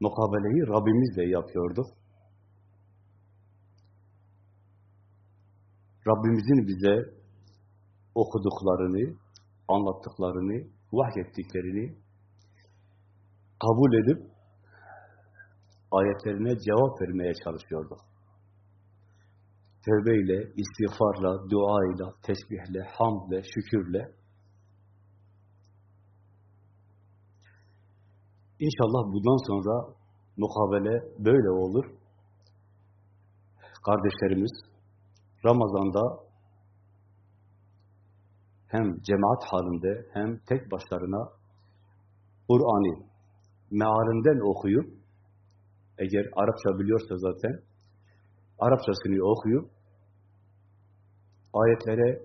Mukabeleyi Rabbimizle yapıyorduk. Rabbimizin bize okuduklarını, anlattıklarını, vahyettiklerini kabul edip ayetlerine cevap vermeye çalışıyorduk. Tövbeyle, istiğfarla, duayla, tesbihle, hamdle, şükürle İnşallah bundan sonra mukabele böyle olur. Kardeşlerimiz Ramazan'da hem cemaat halinde hem tek başlarına Kur'an'ı mealinden okuyup eğer Arapça biliyorsa zaten Arapçasını okuyup ayetlere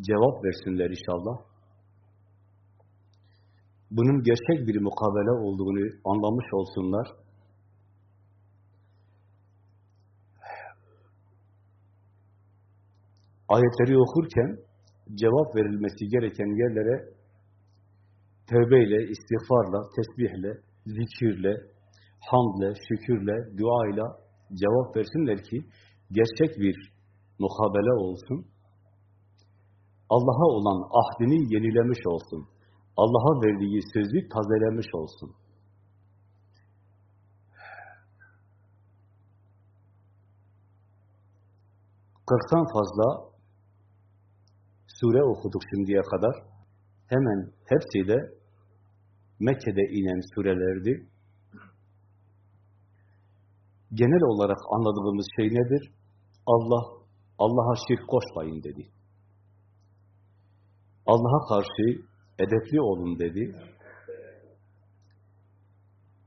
cevap versinler inşallah bunun gerçek bir mukabele olduğunu anlamış olsunlar. Ayetleri okurken cevap verilmesi gereken yerlere tövbeyle, istiğfarla, tesbihle, zikirle, hamdle, şükürle, duayla cevap versinler ki gerçek bir mukabele olsun. Allah'a olan ahdini yenilemiş olsun. Allah'a verdiği sözü tazelemiş olsun. Kırktan fazla sure okuduk şimdiye kadar. Hemen hepsi de Mekke'de inen surelerdi. Genel olarak anladığımız şey nedir? Allah, Allah'a şirk koşmayın dedi. Allah'a karşı edepli olun dedi.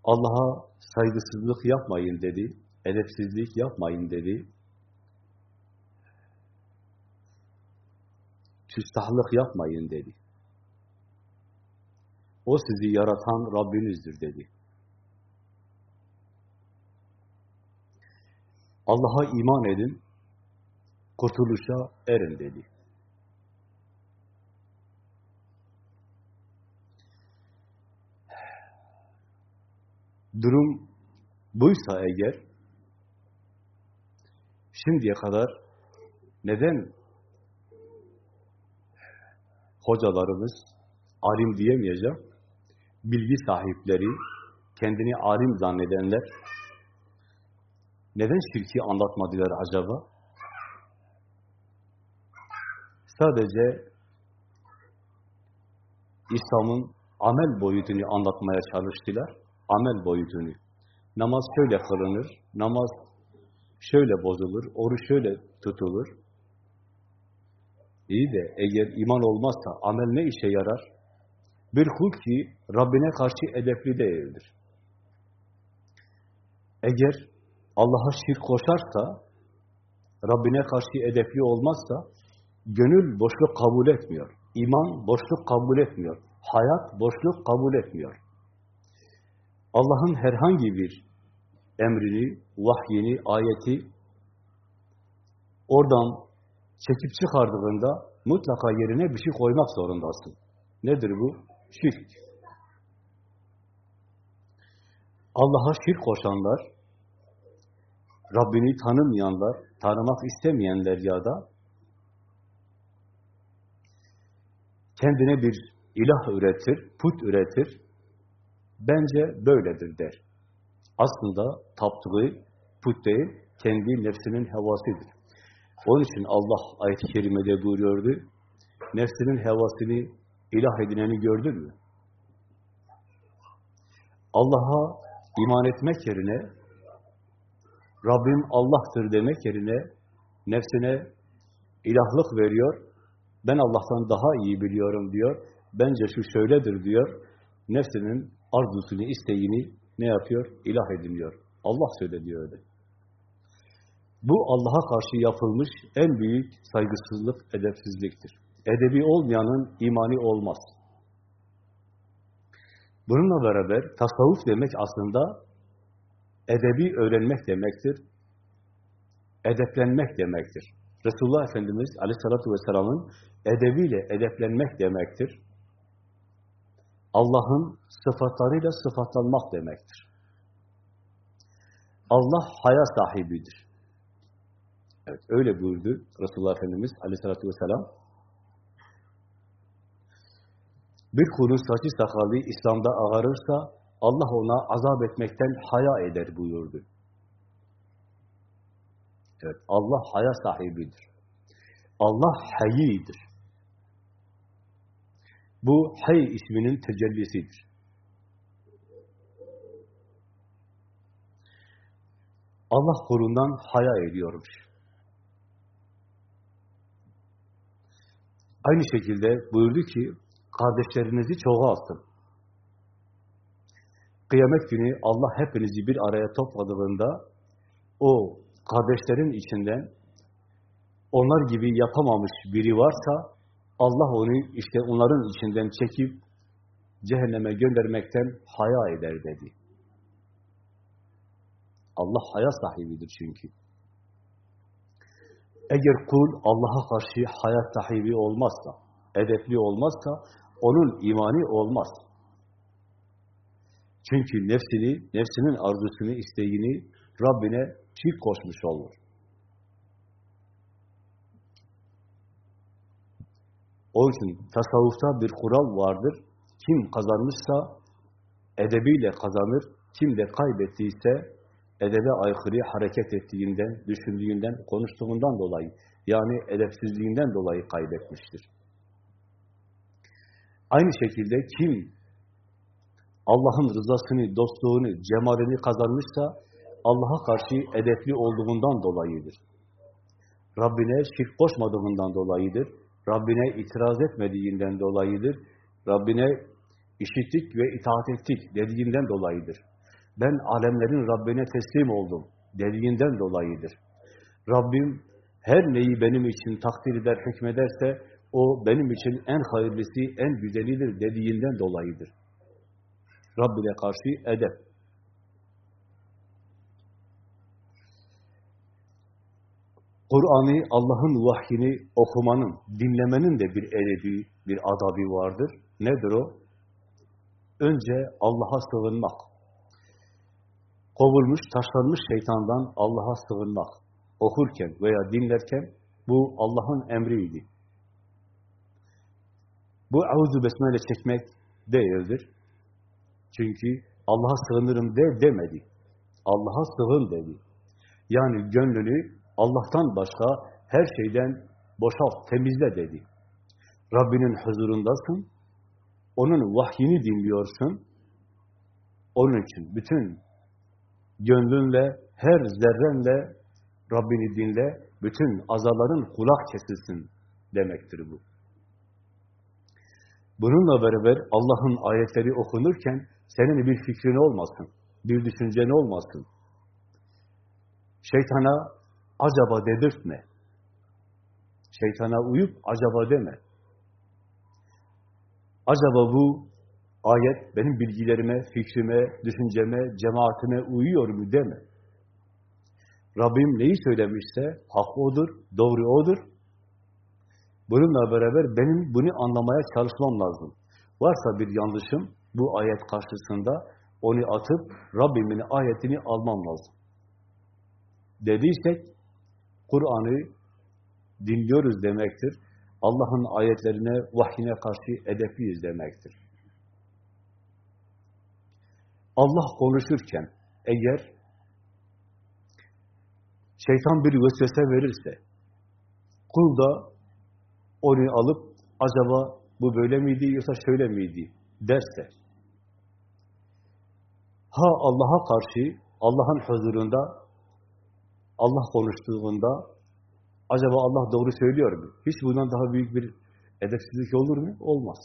Allah'a saygısızlık yapmayın dedi. Edepsizlik yapmayın dedi. Küstahlık yapmayın dedi. O sizi yaratan Rabbinizdir dedi. Allah'a iman edin, kurtuluşa erin dedi. Durum buysa eğer, şimdiye kadar neden hocalarımız, alim diyemeyeceğim, bilgi sahipleri, kendini alim zannedenler, neden şirki anlatmadılar acaba? Sadece İslam'ın amel boyutunu anlatmaya çalıştılar amel boyutunu. Namaz şöyle kılınır, namaz şöyle bozulur, oruç şöyle tutulur. İyi de eğer iman olmazsa amel ne işe yarar? Bir kul ki Rabbine karşı edepli değildir. Eğer Allah'a şirk koşarsa, Rabbine karşı edepli olmazsa, gönül boşluk kabul etmiyor. İman boşluk kabul etmiyor. Hayat boşluk kabul etmiyor. Allah'ın herhangi bir emrini, vahyini, ayeti oradan çekip çıkardığında mutlaka yerine bir şey koymak zorundasın. Nedir bu? Şirk. Allah'a şirk koşanlar, Rabbini tanımayanlar, tanımak istemeyenler ya da kendine bir ilah üretir, put üretir, Bence böyledir der. Aslında taptığı put değil, kendi nefsinin hevasıdır. Onun için Allah ayet-i kerimede buyuruyordu, nefsinin hevasını ilah edineni gördün mü? Allah'a iman etmek yerine, Rabbim Allah'tır demek yerine, nefsine ilahlık veriyor, ben Allah'tan daha iyi biliyorum diyor, bence şu şöyledir diyor, nefsinin arzusunu, isteğini ne yapıyor? İlah ediniyor. Allah söylediyor öyle. Bu Allah'a karşı yapılmış en büyük saygısızlık, edepsizliktir. Edebi olmayanın imani olmaz. Bununla beraber tasavvuf demek aslında edebi öğrenmek demektir. Edeplenmek demektir. Resulullah Efendimiz Aleyhisselatü Vesselam'ın edebiyle edeplenmek demektir. Allah'ın sıfatlarıyla sıfatlanmak demektir. Allah haya sahibidir. Evet, öyle buyurdu Resulullah Efendimiz Aleyhisselatü Vesselam. Bir kulun saçı sakalı İslam'da ağarırsa Allah ona azap etmekten haya eder buyurdu. Evet, Allah haya sahibidir. Allah hayyidir. Bu hay isminin tecellisidir. Allah kulundan haya ediyormuş. Aynı şekilde buyurdu ki, kardeşlerinizi çoğaltın. Kıyamet günü Allah hepinizi bir araya topladığında, o kardeşlerin içinden onlar gibi yapamamış biri varsa, Allah onu işte onların içinden çekip cehenneme göndermekten haya eder dedi. Allah haya sahibidir çünkü. Eğer kul Allah'a karşı hayat sahibi olmazsa, edepli olmazsa, onun imani olmaz. Çünkü nefsini, nefsinin arzusunu, isteğini Rabbine çift koşmuş olur. O için tasavvufta bir kural vardır. Kim kazanmışsa edebiyle kazanır, kim de kaybettiyse edebe aykırı hareket ettiğinden, düşündüğünden, konuştuğundan dolayı, yani edepsizliğinden dolayı kaybetmiştir. Aynı şekilde kim Allah'ın rızasını, dostluğunu, cemalini kazanmışsa, Allah'a karşı edepli olduğundan dolayıdır. Rabbine şirk koşmadığından dolayıdır. Rabbine itiraz etmediğinden dolayıdır. Rabbine işittik ve itaat ettik dediğinden dolayıdır. Ben alemlerin Rabbine teslim oldum dediğinden dolayıdır. Rabbim her neyi benim için takdir eder, hükmederse o benim için en hayırlısı, en güzelidir dediğinden dolayıdır. Rabbine karşı edep. Kur'an'ı, Allah'ın vahyini okumanın, dinlemenin de bir edebi, bir adabi vardır. Nedir o? Önce Allah'a sığınmak. Kovulmuş, taşlanmış şeytandan Allah'a sığınmak. Okurken veya dinlerken bu Allah'ın emriydi. Bu auzu besmele çekmek değildir. Çünkü Allah'a sığınırım de demedi. Allah'a sığın dedi. Yani gönlünü Allah'tan başka her şeyden boşalt, temizle dedi. Rabbinin huzurundasın, onun vahyini dinliyorsun, onun için bütün gönlünle, her zerrenle Rabbini dinle, bütün azaların kulak kesilsin demektir bu. Bununla beraber Allah'ın ayetleri okunurken senin bir fikrin olmasın, bir düşüncen olmasın. Şeytana acaba dedirtme. Şeytana uyup acaba deme. Acaba bu ayet benim bilgilerime, fikrime, düşünceme, cemaatime uyuyor mu deme. Rabbim neyi söylemişse hak odur, doğru odur. Bununla beraber benim bunu anlamaya çalışmam lazım. Varsa bir yanlışım bu ayet karşısında onu atıp Rabbimin ayetini almam lazım. Dediysek Kur'an'ı dinliyoruz demektir. Allah'ın ayetlerine, vahyine karşı edepliyiz demektir. Allah konuşurken eğer şeytan bir vesvese verirse kul da onu alıp acaba bu böyle miydi yoksa şöyle miydi derse ha Allah'a karşı Allah'ın huzurunda Allah konuştuğunda acaba Allah doğru söylüyor mu? Hiç bundan daha büyük bir edepsizlik olur mu? Olmaz.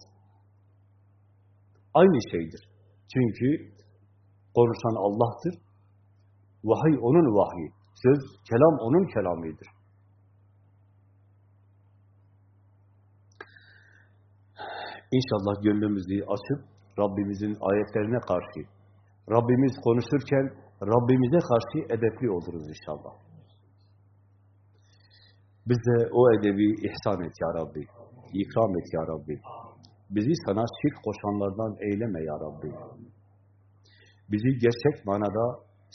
Aynı şeydir. Çünkü konuşan Allah'tır. Vahiy onun vahyi. Söz, kelam onun kelamıdır. İnşallah gönlümüzü açıp Rabbimizin ayetlerine karşı, Rabbimiz konuşurken Rabbimize karşı edepli oluruz inşallah. Bize o edebi ihsan et ya Rabbi. İkram et ya Rabbi. Bizi sana şirk koşanlardan eyleme ya Rabbi. Bizi gerçek manada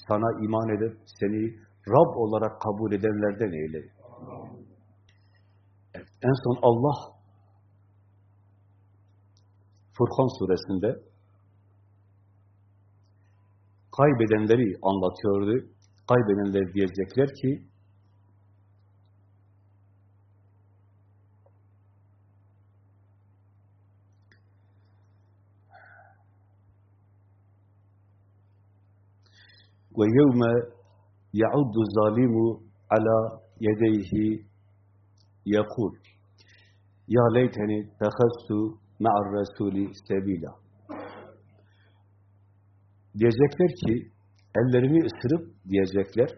sana iman edip seni Rab olarak kabul edenlerden eyle. Evet, en son Allah Furkan suresinde kaybedenleri anlatıyordu. Kaybedenler diyecekler ki ve yevme ya'uddu zalimu ala yedeyhi yakul ya leyteni tehastu ma'ar rasuli sebila diyecekler ki ellerini ısırıp diyecekler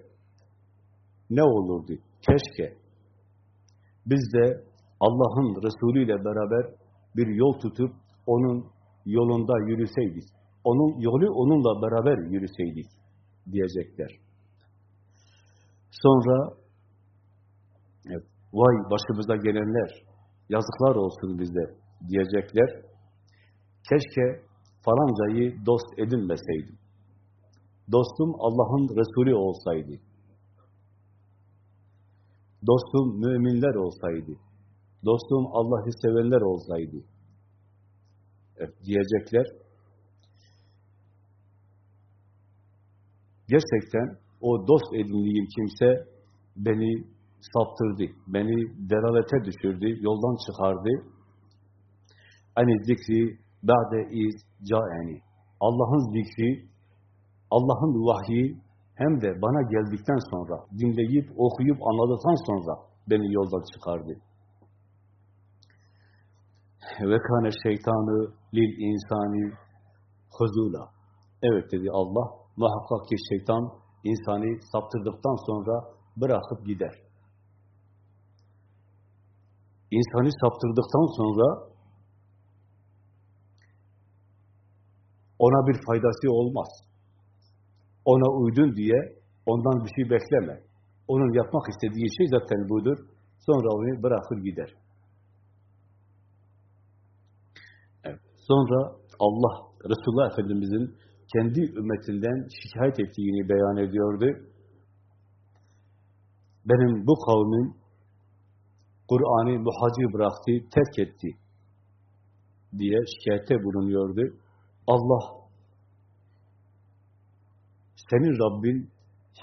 ne olurdu keşke biz de Allah'ın Resulü ile beraber bir yol tutup onun yolunda yürüseydik onun yolu onunla beraber yürüseydik diyecekler. Sonra evet, vay başımıza gelenler, yazıklar olsun bize diyecekler. Keşke falancayı dost edinmeseydim. Dostum Allah'ın Resulü olsaydı. Dostum müminler olsaydı. Dostum Allah'ı sevenler olsaydı. Evet, diyecekler. Gerçekten o dost edindiğim kimse beni saptırdı, beni delalete düşürdü, yoldan çıkardı. Hani zikri ba'de iz ca'eni. Allah'ın zikri, Allah'ın vahyi hem de bana geldikten sonra, dinleyip, okuyup, anladıktan sonra beni yoldan çıkardı. Ve kâne şeytanı lil insani huzula. Evet dedi Allah, muhakkak ki şeytan insanı saptırdıktan sonra bırakıp gider. İnsanı saptırdıktan sonra ona bir faydası olmaz. Ona uydun diye ondan bir şey bekleme. Onun yapmak istediği şey zaten budur. Sonra onu bırakır gider. Evet. Sonra Allah, Resulullah Efendimiz'in kendi ümmetinden şikayet ettiğini beyan ediyordu. Benim bu kavmin Kur'an'ı muhacir bıraktı, terk etti diye şikayette bulunuyordu. Allah senin Rabbin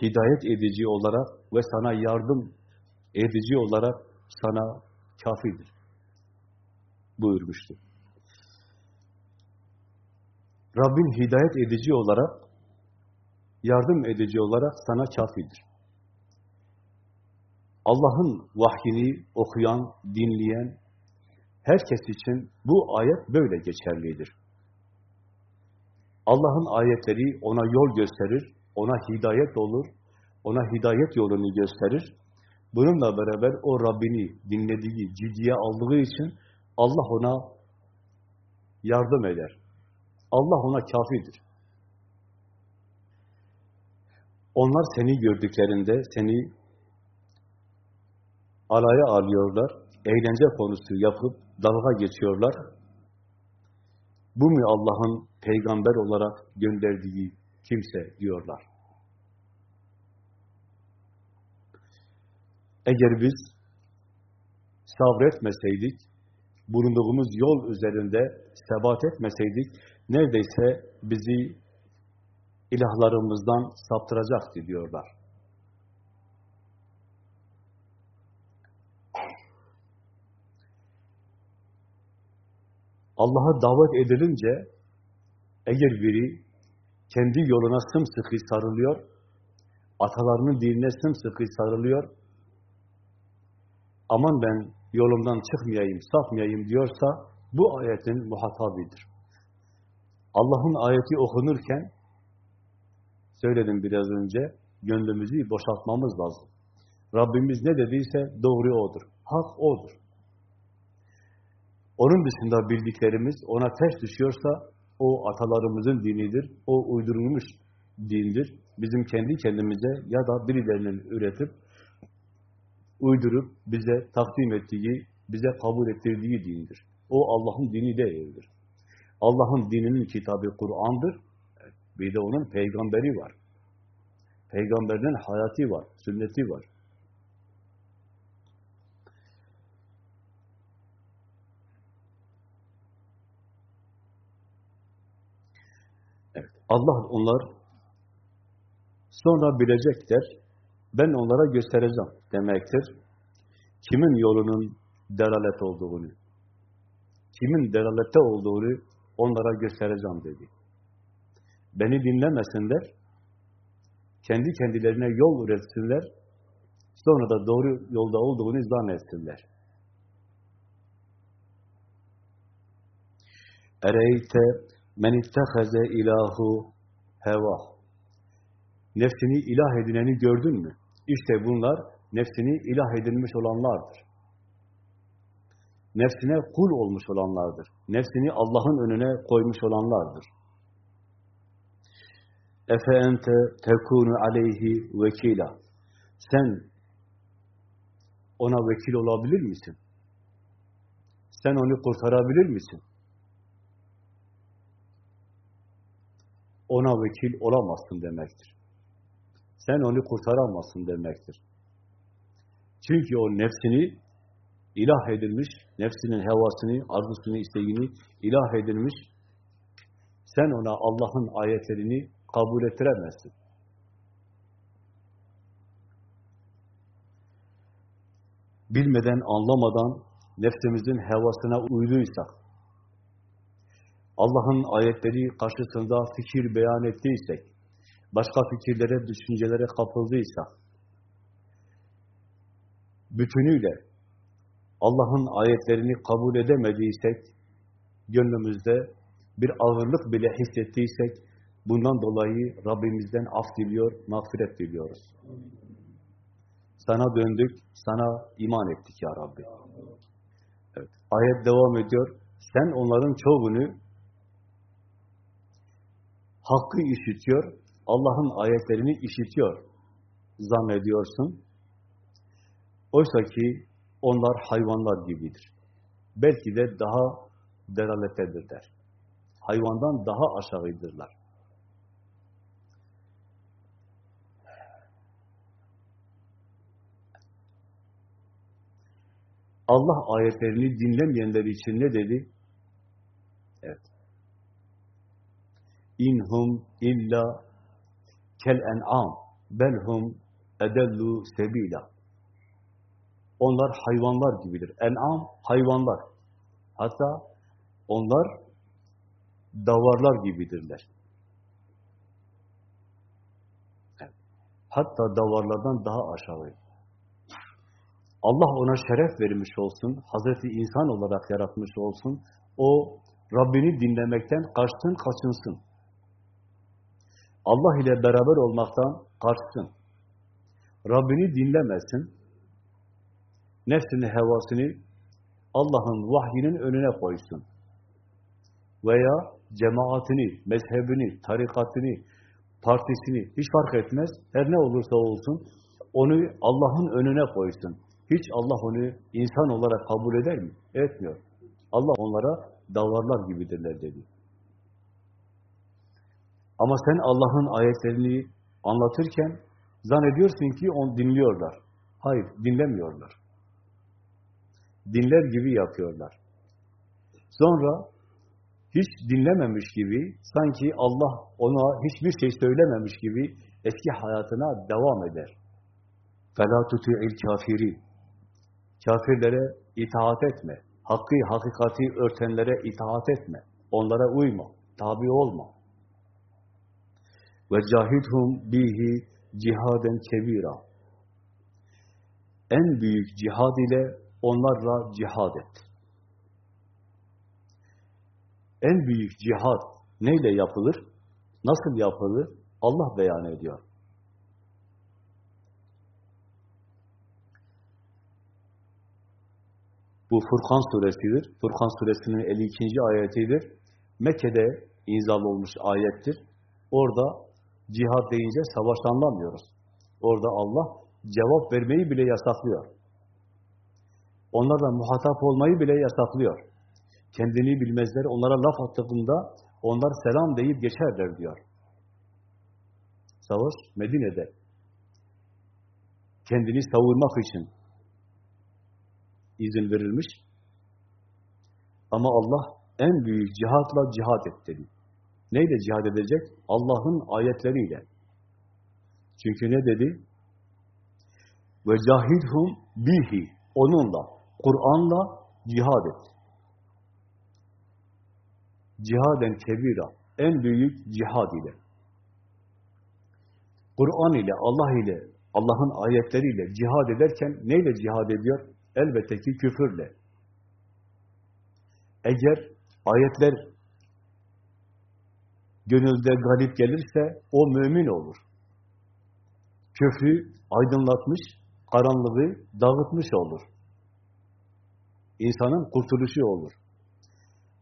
hidayet edici olarak ve sana yardım edici olarak sana kafidir buyurmuştu. Rabbin hidayet edici olarak, yardım edici olarak sana kafidir. Allah'ın vahyini okuyan, dinleyen herkes için bu ayet böyle geçerlidir. Allah'ın ayetleri ona yol gösterir, ona hidayet olur, ona hidayet yolunu gösterir. Bununla beraber o Rabbini dinlediği, ciddiye aldığı için Allah ona yardım eder. Allah ona kafidir. Onlar seni gördüklerinde seni alaya alıyorlar, eğlence konusu yapıp dalga geçiyorlar. Bu mu Allah'ın peygamber olarak gönderdiği kimse diyorlar. Eğer biz sabretmeseydik, bulunduğumuz yol üzerinde sebat etmeseydik, neredeyse bizi ilahlarımızdan saptıracaktı diyorlar. Allah'a davet edilince eğer biri kendi yoluna sımsıkı sarılıyor, atalarının dinine sımsıkı sarılıyor, aman ben yolumdan çıkmayayım, sapmayayım diyorsa bu ayetin muhatabidir. Allah'ın ayeti okunurken söyledim biraz önce gönlümüzü boşaltmamız lazım. Rabbimiz ne dediyse doğru odur. Hak odur. Onun dışında bildiklerimiz ona ters düşüyorsa o atalarımızın dinidir. O uydurulmuş dindir. Bizim kendi kendimize ya da birilerinin üretip uydurup bize takdim ettiği, bize kabul ettirdiği dindir. O Allah'ın dini değildir. Allah'ın dininin kitabı Kur'an'dır. Bir de onun peygamberi var. Peygamberden hayatı var, sünneti var. Evet, Allah onlar sonra bilecekler, ben onlara göstereceğim demektir. Kimin yolunun delalet olduğunu, kimin delalette olduğunu onlara göstereceğim dedi. Beni dinlemesinler, kendi kendilerine yol üretsinler, sonra da doğru yolda olduğunu zannetsinler. Ereyte men ittehaze ilahu heva. Nefsini ilah edineni gördün mü? İşte bunlar nefsini ilah edilmiş olanlardır. Nefsine kul olmuş olanlardır. Nefsini Allah'ın önüne koymuş olanlardır. Efe ente tekunu aleyhi vekila. Sen ona vekil olabilir misin? Sen onu kurtarabilir misin? Ona vekil olamazsın demektir. Sen onu kurtaramazsın demektir. Çünkü o nefsini ilah edilmiş, nefsinin hevasını, arzusunu, isteğini ilah edilmiş, sen ona Allah'ın ayetlerini kabul ettiremezsin. Bilmeden, anlamadan nefsimizin hevasına uyduysak, Allah'ın ayetleri karşısında fikir beyan ettiysek, başka fikirlere, düşüncelere kapıldıysak, bütünüyle Allah'ın ayetlerini kabul edemediysek, gönlümüzde bir ağırlık bile hissettiysek, bundan dolayı Rabbimizden af diliyor, mağfiret diliyoruz. Sana döndük, sana iman ettik ya Rabbi. Evet, ayet devam ediyor. Sen onların çoğunu hakkı işitiyor, Allah'ın ayetlerini işitiyor zannediyorsun. Oysa ki onlar hayvanlar gibidir. Belki de daha delalettedirler. Hayvandan daha aşağıdırlar. Allah ayetlerini dinlemeyenler için ne dedi? Evet. İnhum illa kel en'am belhum edellu sebila. Onlar hayvanlar gibidir. En'am hayvanlar. Hatta onlar davarlar gibidirler. Hatta davarlardan daha aşağı. Allah ona şeref vermiş olsun, Hazreti insan olarak yaratmış olsun, o Rabbini dinlemekten kaçsın, kaçınsın. Allah ile beraber olmaktan kaçsın. Rabbini dinlemesin, nefsini, hevasını Allah'ın vahyinin önüne koysun. Veya cemaatini, mezhebini, tarikatını, partisini hiç fark etmez. Her ne olursa olsun onu Allah'ın önüne koysun. Hiç Allah onu insan olarak kabul eder mi? Etmiyor. Allah onlara davarlar gibidirler dedi. Ama sen Allah'ın ayetlerini anlatırken zannediyorsun ki onu dinliyorlar. Hayır, dinlemiyorlar. Dinler gibi yapıyorlar. Sonra hiç dinlememiş gibi, sanki Allah ona hiçbir şey söylememiş gibi eski hayatına devam eder. فَلَا تُتِعِ الْكَافِرِينَ Kafirlere itaat etme. Hakkı, hakikati örtenlere itaat etme. Onlara uyma. Tabi olma. Ve cahidhum bihi cihaden kebira. En büyük cihad ile onlarla cihad et. En büyük cihad neyle yapılır? Nasıl yapılır? Allah beyan ediyor. Bu Furkan suresidir. Furkan suresinin 52. ayetidir. Mekke'de inzal olmuş ayettir. Orada cihad deyince savaş anlamıyoruz. Orada Allah cevap vermeyi bile yasaklıyor. Onlarla muhatap olmayı bile yasaklıyor. Kendini bilmezler, onlara laf attığında onlar selam deyip geçerler diyor. Savaş Medine'de. Kendini savurmak için izin verilmiş. Ama Allah en büyük cihatla cihat et dedi. Neyle cihad edecek? Allah'ın ayetleriyle. Çünkü ne dedi? Ve cahidhum bihi. Onunla, Kur'an'la cihad et. Cihaden kebira. En büyük cihad ile. Kur'an ile, Allah ile, Allah'ın ayetleriyle cihad ederken neyle cihad ediyor? Elbette ki küfürle. Eğer ayetler gönülde galip gelirse o mümin olur. Küfrü aydınlatmış, karanlığı dağıtmış olur. İnsanın kurtuluşu olur.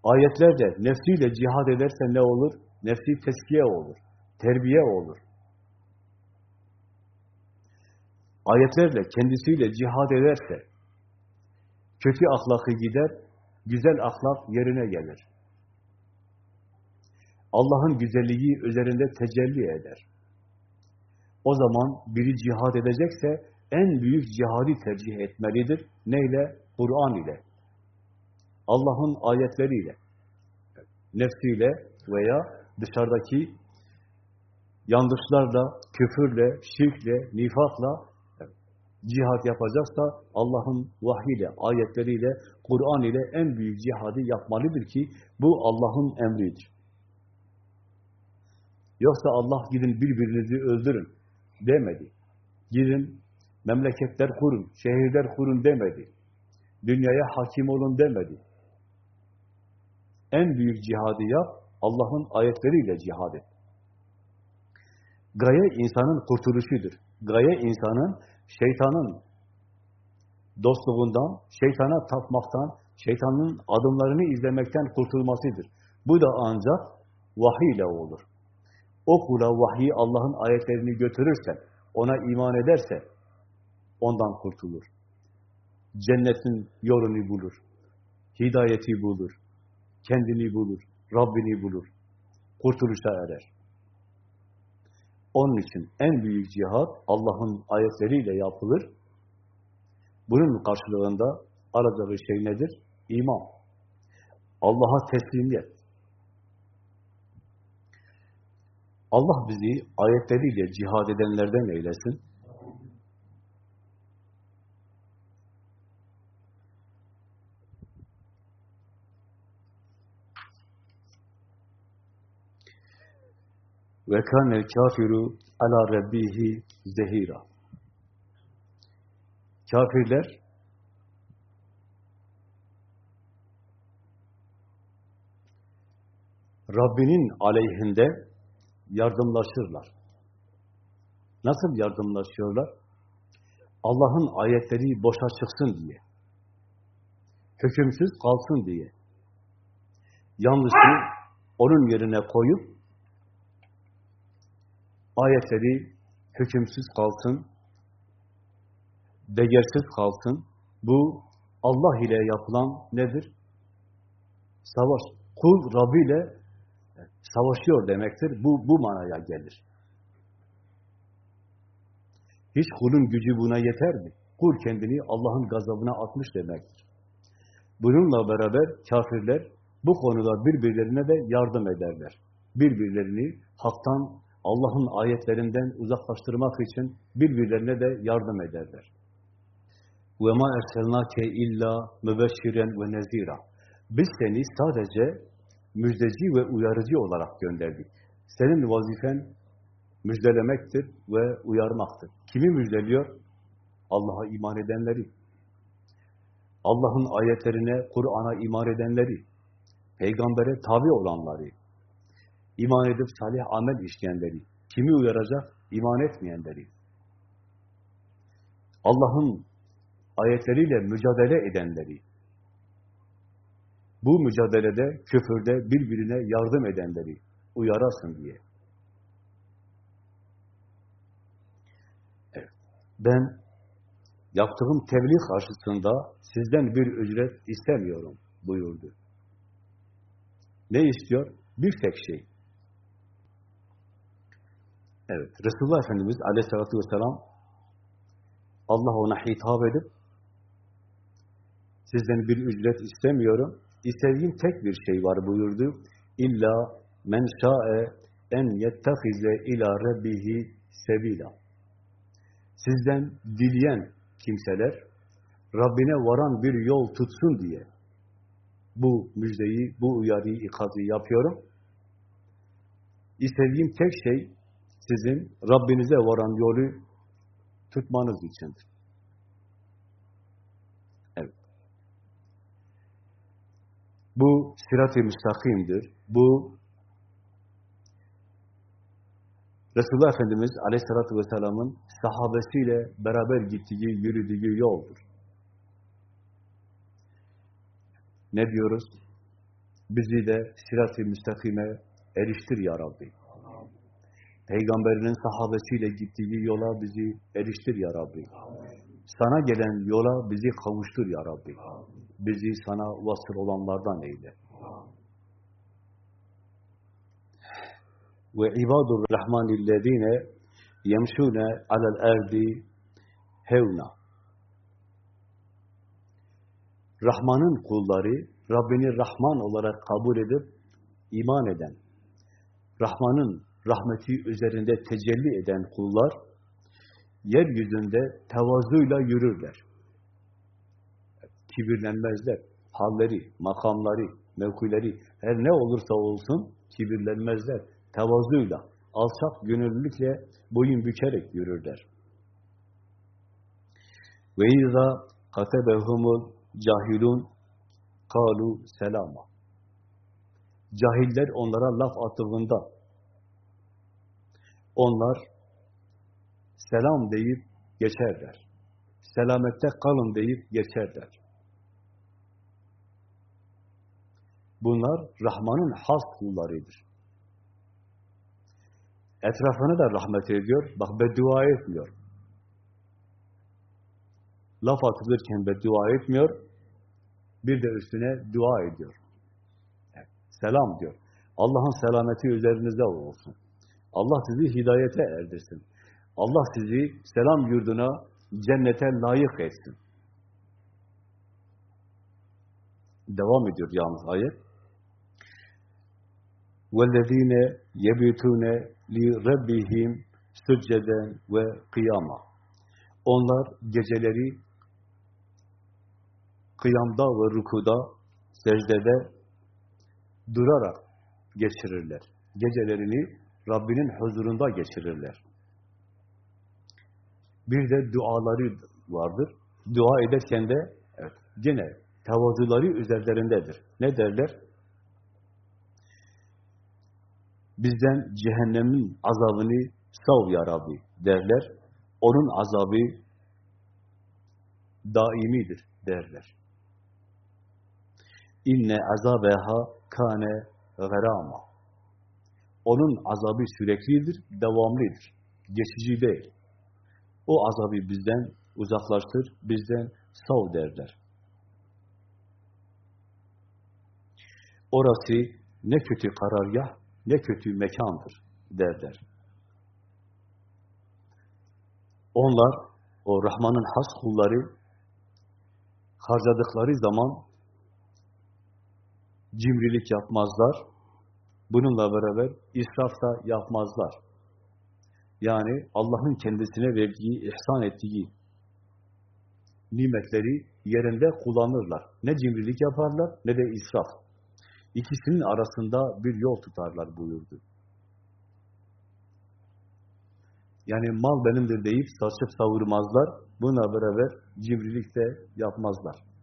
Ayetlerle, nefsiyle cihad ederse ne olur? Nefsi teskiye olur, terbiye olur. Ayetlerle, kendisiyle cihad ederse, kötü ahlakı gider, güzel ahlak yerine gelir. Allah'ın güzelliği üzerinde tecelli eder. O zaman biri cihad edecekse en büyük cihadi tercih etmelidir. Neyle? Kur'an ile. Allah'ın ayetleriyle. Nefsiyle veya dışarıdaki yanlışlarla, küfürle, şirkle, nifakla cihat yapacaksa Allah'ın vahiyle, ayetleriyle, Kur'an ile en büyük cihadı yapmalıdır ki bu Allah'ın emridir. Yoksa Allah gidin birbirinizi öldürün demedi. Gidin memleketler kurun, şehirler kurun demedi. Dünyaya hakim olun demedi. En büyük cihadı yap, Allah'ın ayetleriyle cihad et. Gaye insanın kurtuluşudur. Gaye insanın şeytanın dostluğundan, şeytana tapmaktan, şeytanın adımlarını izlemekten kurtulmasıdır. Bu da ancak vahiy ile olur. O kula vahiy Allah'ın ayetlerini götürürse, ona iman ederse, ondan kurtulur. Cennetin yolunu bulur. Hidayeti bulur. Kendini bulur. Rabbini bulur. Kurtuluşa erer. Onun için en büyük cihat Allah'ın ayetleriyle yapılır. Bunun karşılığında aradığı şey nedir? İman. Allah'a teslimiyet. Allah bizi ayetleriyle cihad edenlerden eylesin. Ve kânel kâfiru ala rabbihi zehira. Kafirler Rabbinin aleyhinde yardımlaşırlar. Nasıl yardımlaşıyorlar? Allah'ın ayetleri boşa çıksın diye. Hükümsüz kalsın diye. Yanlışı onun yerine koyup ayetleri hükümsüz kalsın, değersiz kalsın. Bu Allah ile yapılan nedir? Savaş. Kul Rabbi ile savaşıyor demektir. Bu, bu manaya gelir. Hiç kulun gücü buna yeter mi? Kul kendini Allah'ın gazabına atmış demektir. Bununla beraber kafirler bu konuda birbirlerine de yardım ederler. Birbirlerini haktan Allah'ın ayetlerinden uzaklaştırmak için birbirlerine de yardım ederler. وَمَا اَرْسَلْنَاكَ illa مُبَشِّرًا وَنَذ۪يرًا Biz seni sadece müjdeci ve uyarıcı olarak gönderdik. Senin vazifen müjdelemektir ve uyarmaktır. Kimi müjdeliyor? Allah'a iman edenleri. Allah'ın ayetlerine, Kur'an'a iman edenleri. Peygambere tabi olanları. iman edip salih amel işleyenleri. Kimi uyaracak? İman etmeyenleri. Allah'ın ayetleriyle mücadele edenleri. Bu mücadelede, küfürde birbirine yardım edenleri uyarasın diye. Evet. Ben yaptığım tebliğ karşısında sizden bir ücret istemiyorum buyurdu. Ne istiyor? Bir tek şey. Evet, Resulullah Efendimiz aleyhissalatü vesselam Allah ona hitap edip sizden bir ücret istemiyorum. İstediğim tek bir şey var buyurdu. İlla men şa'e en yettehize ila rabbihi sebila. Sizden dileyen kimseler Rabbine varan bir yol tutsun diye bu müjdeyi, bu uyarıyı, ikazı yapıyorum. İstediğim tek şey sizin Rabbinize varan yolu tutmanız içindir. Evet. Bu sirat-i müstakimdir. Bu Resulullah Efendimiz Aleyhisselatü Vesselam'ın sahabesiyle beraber gittiği, yürüdüğü yoldur. Ne diyoruz? Bizi de sirat-i müstakime eriştir ya Rabbi. Peygamberinin sahabesiyle gittiği yola bizi eriştir ya Rabbi. Sana gelen yola bizi kavuştur ya Rabbi. Bizi sana vasıl olanlardan eyle. Ve ibadur rahmanillezine yemşune alel erdi hevna. Rahman'ın kulları, Rabbini Rahman olarak kabul edip iman eden, Rahman'ın rahmeti üzerinde tecelli eden kullar, yeryüzünde tevazuyla yürürler. Kibirlenmezler. Halleri, makamları, mevkileri, her ne olursa olsun kibirlenmezler. Tevazuyla, alçak gönüllülükle boyun bükerek yürürler. Ve izâ katebehumul cahilun kalu selama. Cahiller onlara laf attığında onlar selam deyip geçerler. Selamette kalın deyip geçerler. Bunlar Rahman'ın has kullarıdır. Etrafını da rahmet ediyor. Bak beddua etmiyor. Laf atılırken beddua etmiyor. Bir de üstüne dua ediyor. selam diyor. Allah'ın selameti üzerinize olsun. Allah sizi hidayete erdirsin. Allah sizi selam yurduna, cennete layık etsin. Devam ediyor yalnız ayet. وَالَّذ۪ينَ يَبِيتُونَ لِرَبِّهِمْ سُجَّدًا ve kıyama. Onlar geceleri kıyamda ve rükuda, secdede durarak geçirirler. Gecelerini Rabbinin huzurunda geçirirler. Bir de duaları vardır. Dua ederken de evet, gene tevazuları üzerlerindedir. Ne derler? Bizden cehennemin azabını sav ya Rabbi derler. Onun azabı daimidir derler. İnne azabeha kane garama. Onun azabı süreklidir, devamlıdır. Geçici değil. O azabı bizden uzaklaştır, bizden sav derler. Orası ne kötü karargah, ne kötü mekandır derler. Onlar, o Rahman'ın has kulları harcadıkları zaman cimrilik yapmazlar, Bununla beraber israf da yapmazlar. Yani Allah'ın kendisine verdiği, ihsan ettiği nimetleri yerinde kullanırlar. Ne cimrilik yaparlar ne de israf İkisinin arasında bir yol tutarlar buyurdu. Yani mal benimdir deyip saçıp savurmazlar. Buna beraber cimrilik de yapmazlar.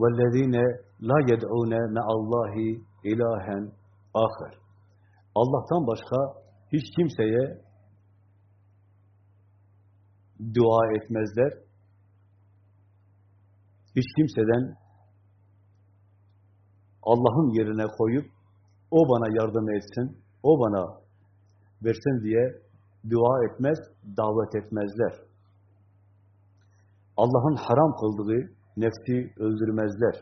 وَالَّذ۪ينَ لَا يَدْعُونَ مَعَ اللّٰهِ اِلَٰهًا آخر. Allah'tan başka hiç kimseye dua etmezler. hiç kimseden Allah'ın yerine koyup o bana yardım etsin, o bana versin diye dua etmez, davet etmezler. Allah'ın haram kıldığı nefsi öldürmezler.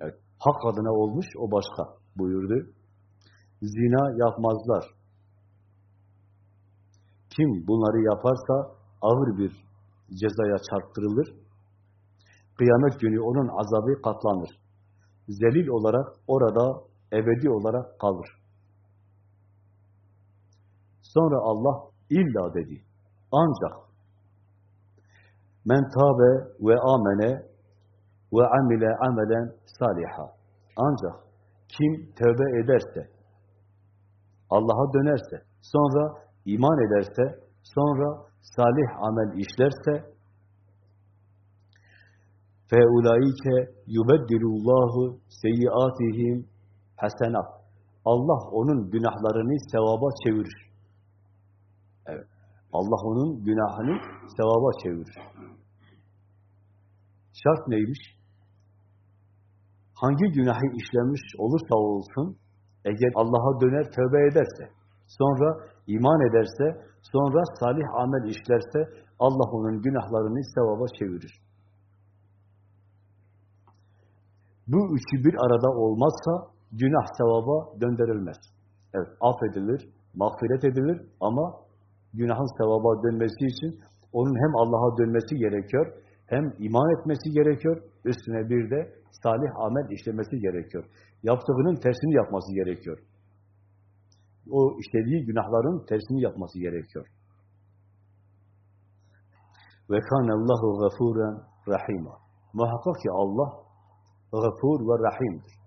Evet, hak adına olmuş, o başka buyurdu. Zina yapmazlar. Kim bunları yaparsa ağır bir cezaya çarptırılır. Kıyamet günü onun azabı katlanır. Zelil olarak orada ebedi olarak kalır. Sonra Allah illa dedi. Ancak men tabe ve amene ve amile amelen saliha. Ancak kim tövbe ederse, Allah'a dönerse, sonra iman ederse, sonra salih amel işlerse فَاُولَٰئِكَ يُبَدِّلُ اللّٰهُ سَيِّئَاتِهِمْ hasenat. Allah onun günahlarını sevaba çevirir. Evet. Allah onun günahını sevaba çevirir. Şart neymiş? Hangi günahı işlemiş olursa olsun, eğer Allah'a döner, tövbe ederse, sonra iman ederse, sonra salih amel işlerse, Allah onun günahlarını sevaba çevirir. Bu üçü bir arada olmazsa, günah sevaba döndürülmez. Evet, affedilir, mağfiret edilir ama günahın sevaba dönmesi için onun hem Allah'a dönmesi gerekiyor, hem iman etmesi gerekiyor, üstüne bir de salih amel işlemesi gerekiyor. Yaptığının tersini yapması gerekiyor. O işlediği günahların tersini yapması gerekiyor. Ve kânellâhu gafûren rahîmâ. Muhakkak ki Allah gafur ve rahimdir.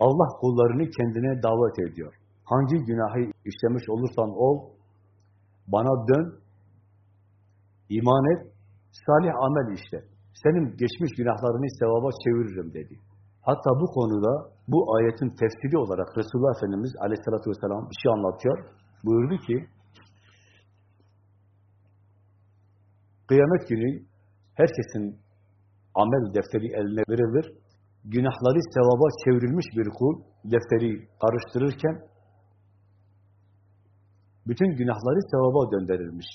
Allah kullarını kendine davet ediyor. Hangi günahı işlemiş olursan ol, bana dön, iman et, salih amel işle. Senin geçmiş günahlarını sevaba çeviririm dedi. Hatta bu konuda, bu ayetin tefsiri olarak Resulullah Efendimiz aleyhissalatü vesselam bir şey anlatıyor. Buyurdu ki, kıyamet günü herkesin amel defteri eline verilir. Günahları sevaba çevrilmiş bir kul defteri karıştırırken bütün günahları sevaba döndürülmüş.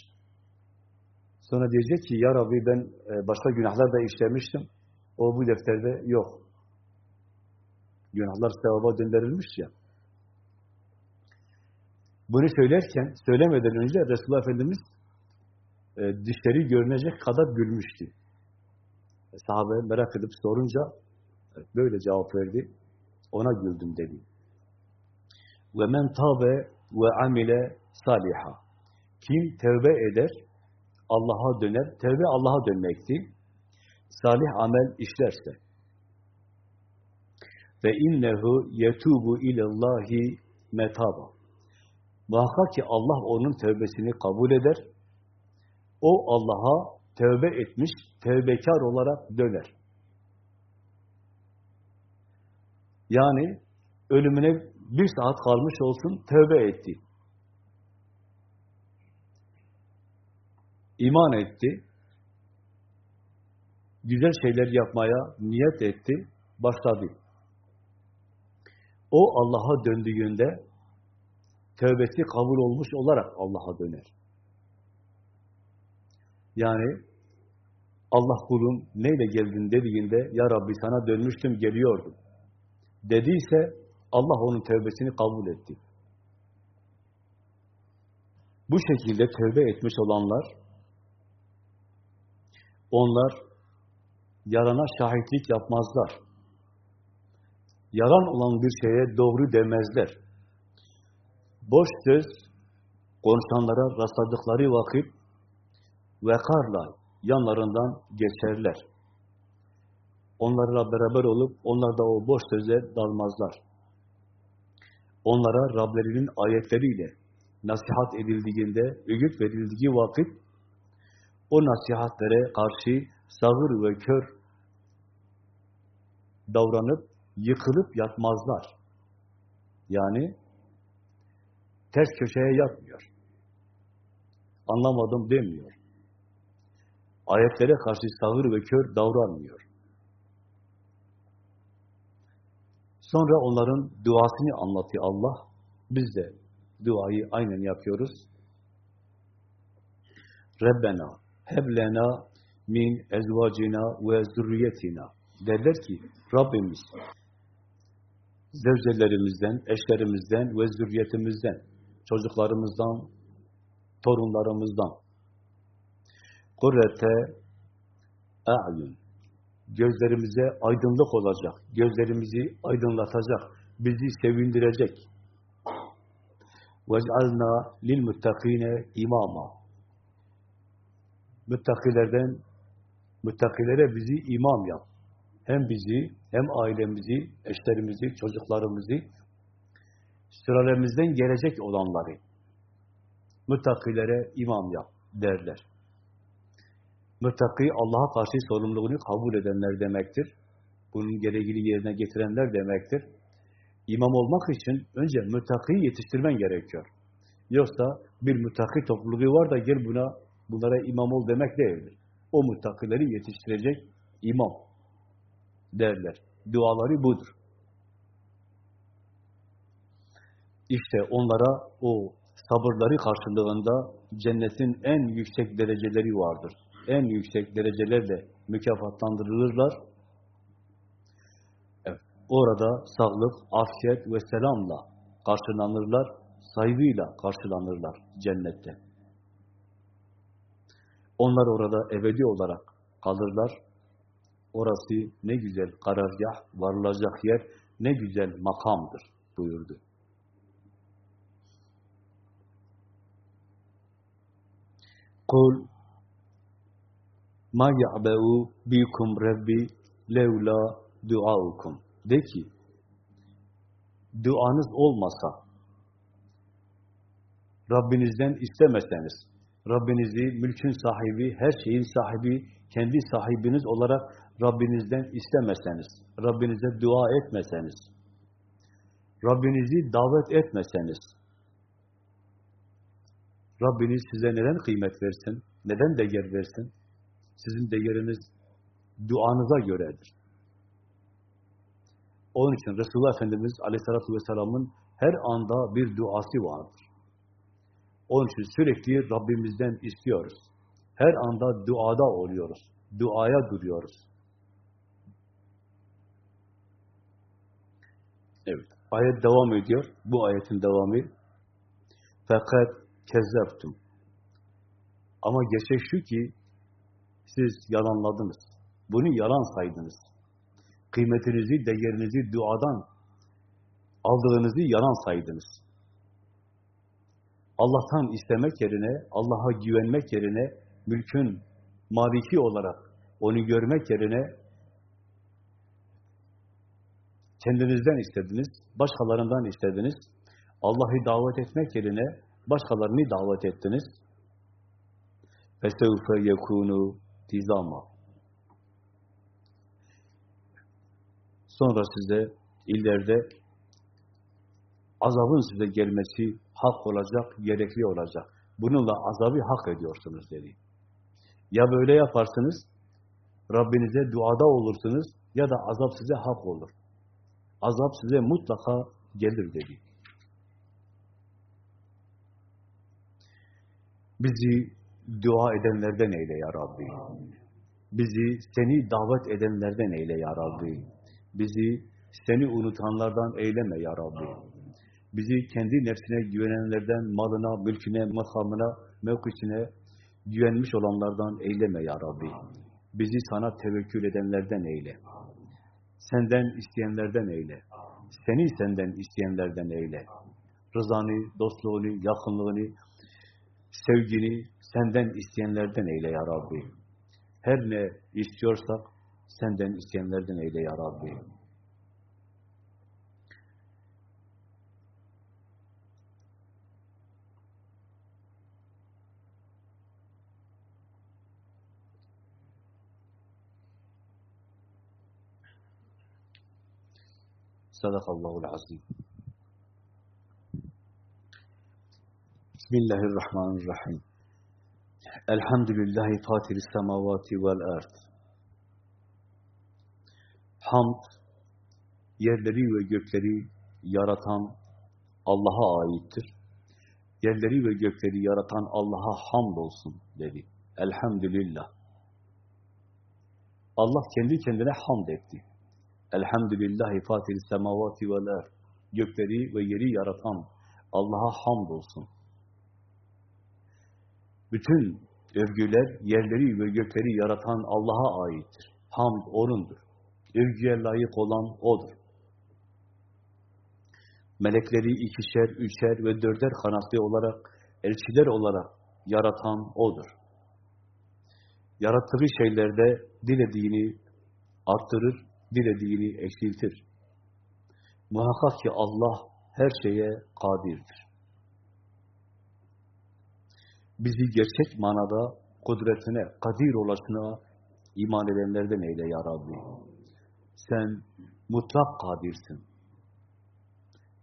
Sonra diyecek ki ya Rabbi ben e, başka günahlar da işlemiştim. O bu defterde yok. Günahlar sevaba döndürülmüş ya. Bunu söylerken, söylemeden önce Resulullah Efendimiz e, dişleri görünecek kadar gülmüştü. Sahabe merak edip sorunca böyle cevap verdi. Ona güldüm dedi. Ve men tabe ve amile saliha. Kim tevbe eder, Allah'a döner. Tevbe Allah'a dönmekti. Salih amel işlerse. Ve innehu yetubu ilallahi metaba. Muhakkak ki Allah onun tevbesini kabul eder. O Allah'a tövbe etmiş, tevbekar olarak döner. Yani ölümüne bir saat kalmış olsun, tövbe etti. İman etti. Güzel şeyler yapmaya niyet etti, başladı. O Allah'a döndüğünde tövbesi kabul olmuş olarak Allah'a döner. Yani Allah kulum neyle geldin dediğinde Ya Rabbi sana dönmüştüm geliyordum dediyse Allah onun tövbesini kabul etti. Bu şekilde tövbe etmiş olanlar onlar yarana şahitlik yapmazlar. Yalan olan bir şeye doğru demezler. Boş söz konuşanlara rastladıkları vakit vekarla yanlarından geçerler. Onlarla beraber olup onlar da o boş söze dalmazlar. Onlara Rablerinin ayetleriyle nasihat edildiğinde, öğüt verildiği vakit o nasihatlere karşı sağır ve kör davranıp yıkılıp yatmazlar. Yani ters köşeye yatmıyor. Anlamadım demiyor. Ayetlere karşı sağır ve kör davranmıyor. Sonra onların duasını anlatıyor Allah. Biz de duayı aynen yapıyoruz. Rabbena heblena min ezvacina ve zürriyetina derler ki Rabbimiz zevcelerimizden, eşlerimizden ve zürriyetimizden, çocuklarımızdan, torunlarımızdan. Kurrete a'yun. Gözlerimize aydınlık olacak, gözlerimizi aydınlatacak, bizi sevindirecek. Vec'alna lil muttakine imama. Müttakilerden, müttakilere bizi imam yap. Hem bizi, hem ailemizi, eşlerimizi, çocuklarımızı, sıralarımızdan gelecek olanları müttakilere imam yap derler. Müttaki Allah'a karşı sorumluluğunu kabul edenler demektir. Bunun gereğini yerine getirenler demektir. İmam olmak için önce müttakiyi yetiştirmen gerekiyor. Yoksa bir müttaki topluluğu var da gel buna bunlara imam ol demek değildir. O müttakileri yetiştirecek imam derler. Duaları budur. İşte onlara o sabırları karşılığında cennetin en yüksek dereceleri vardır. En yüksek derecelerle mükafatlandırılırlar. Evet, orada sağlık, afiyet ve selamla karşılanırlar, saygıyla karşılanırlar cennette. Onlar orada ebedi olarak kalırlar. Orası ne güzel karargah, varılacak yer, ne güzel makamdır buyurdu. Kul ma ya'ba'u bikum rabbi levla duaukum. De ki, duanız olmasa, Rabbinizden istemeseniz, Rabbinizi mülkün sahibi, her şeyin sahibi, kendi sahibiniz olarak Rabbinizden istemeseniz, Rabbinize dua etmeseniz, Rabbinizi davet etmeseniz, Rabbiniz size neden kıymet versin, neden değer versin? Sizin değeriniz duanıza göredir. Onun için Resulullah Efendimiz Aleyhisselatü Vesselam'ın her anda bir duası vardır. Onun için sürekli Rabbimizden istiyoruz. Her anda duada oluyoruz. Duaya duruyoruz. Evet. Ayet devam ediyor. Bu ayetin devamı. Fakat kezzeptum. Ama gerçek şu ki siz yalanladınız. Bunu yalan saydınız. Kıymetinizi, değerinizi duadan aldığınızı yalan saydınız. Allah'tan istemek yerine, Allah'a güvenmek yerine, mülkün maliki olarak onu görmek yerine kendinizden istediniz, başkalarından istediniz. Allah'ı davet etmek yerine başkalarını davet ettiniz. فَسَوْفَ يَكُونُ tizama. Sonra size ileride azabın size gelmesi hak olacak, gerekli olacak. Bununla azabı hak ediyorsunuz dedi. Ya böyle yaparsınız, Rabbinize duada olursunuz ya da azap size hak olur. Azap size mutlaka gelir dedi. Bizi dua edenlerden eyle ya Rabbi. Bizi seni davet edenlerden eyle ya Rabbi. Bizi seni unutanlardan eyleme ya Rabbi. Bizi kendi nefsine güvenenlerden, malına, mülküne, makamına, mevkisine güvenmiş olanlardan eyleme ya Rabbi. Bizi sana tevekkül edenlerden eyle. Senden isteyenlerden eyle. Seni senden isteyenlerden eyle. Rızanı, dostluğunu, yakınlığını, sevgini senden isteyenlerden eyle ya Rabbi. Her ne istiyorsak senden isteyenlerden eyle ya Rabbi. Sadakallahul azim. Bismillahirrahmanirrahim. Elhamdülillahi fatiris semavati vel ard. Hamd, yerleri ve gökleri yaratan Allah'a aittir. Yerleri ve gökleri yaratan Allah'a hamd olsun dedi. Elhamdülillah. Allah kendi kendine hamd etti. Elhamdülillahi fatiri semavati vel ard. Gökleri ve yeri yaratan Allah'a hamd olsun. Bütün övgüler yerleri ve gökleri yaratan Allah'a aittir. Hamd O'nundur. Övgüye layık olan O'dur. Melekleri ikişer, üçer ve dörder kanatlı olarak, elçiler olarak yaratan O'dur. Yarattığı şeylerde dilediğini arttırır, dilediğini eksiltir. Muhakkak ki Allah her şeye kadirdir. Bizi gerçek manada kudretine, kadir olasına iman edenlerden eyle ya Rabbi. Sen mutlak kadirsin.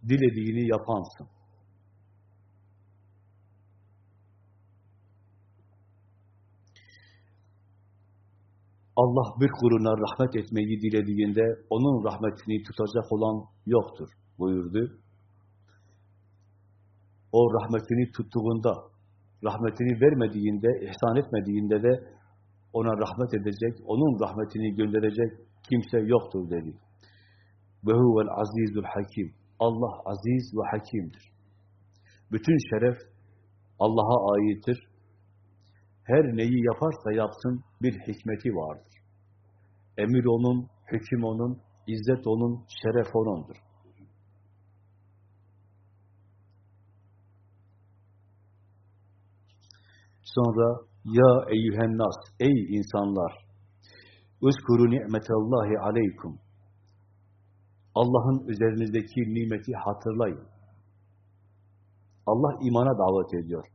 Dilediğini yapansın. Allah bir kuluna rahmet etmeyi dilediğinde onun rahmetini tutacak olan yoktur buyurdu. O rahmetini tuttuğunda, rahmetini vermediğinde, ihsan etmediğinde de ona rahmet edecek, onun rahmetini gönderecek kimse yoktur dedi. Ve huvel hakim. Allah aziz ve hakimdir. Bütün şeref Allah'a aittir. Her neyi yaparsa yapsın bir hikmeti vardır. Emir onun, hüküm onun, izzet onun, şeref onundur. Sonra ya eyyühen nas, ey insanlar, uzkuru ni'metallahi aleykum. Allah'ın üzerinizdeki nimeti hatırlayın. Allah imana davet ediyor.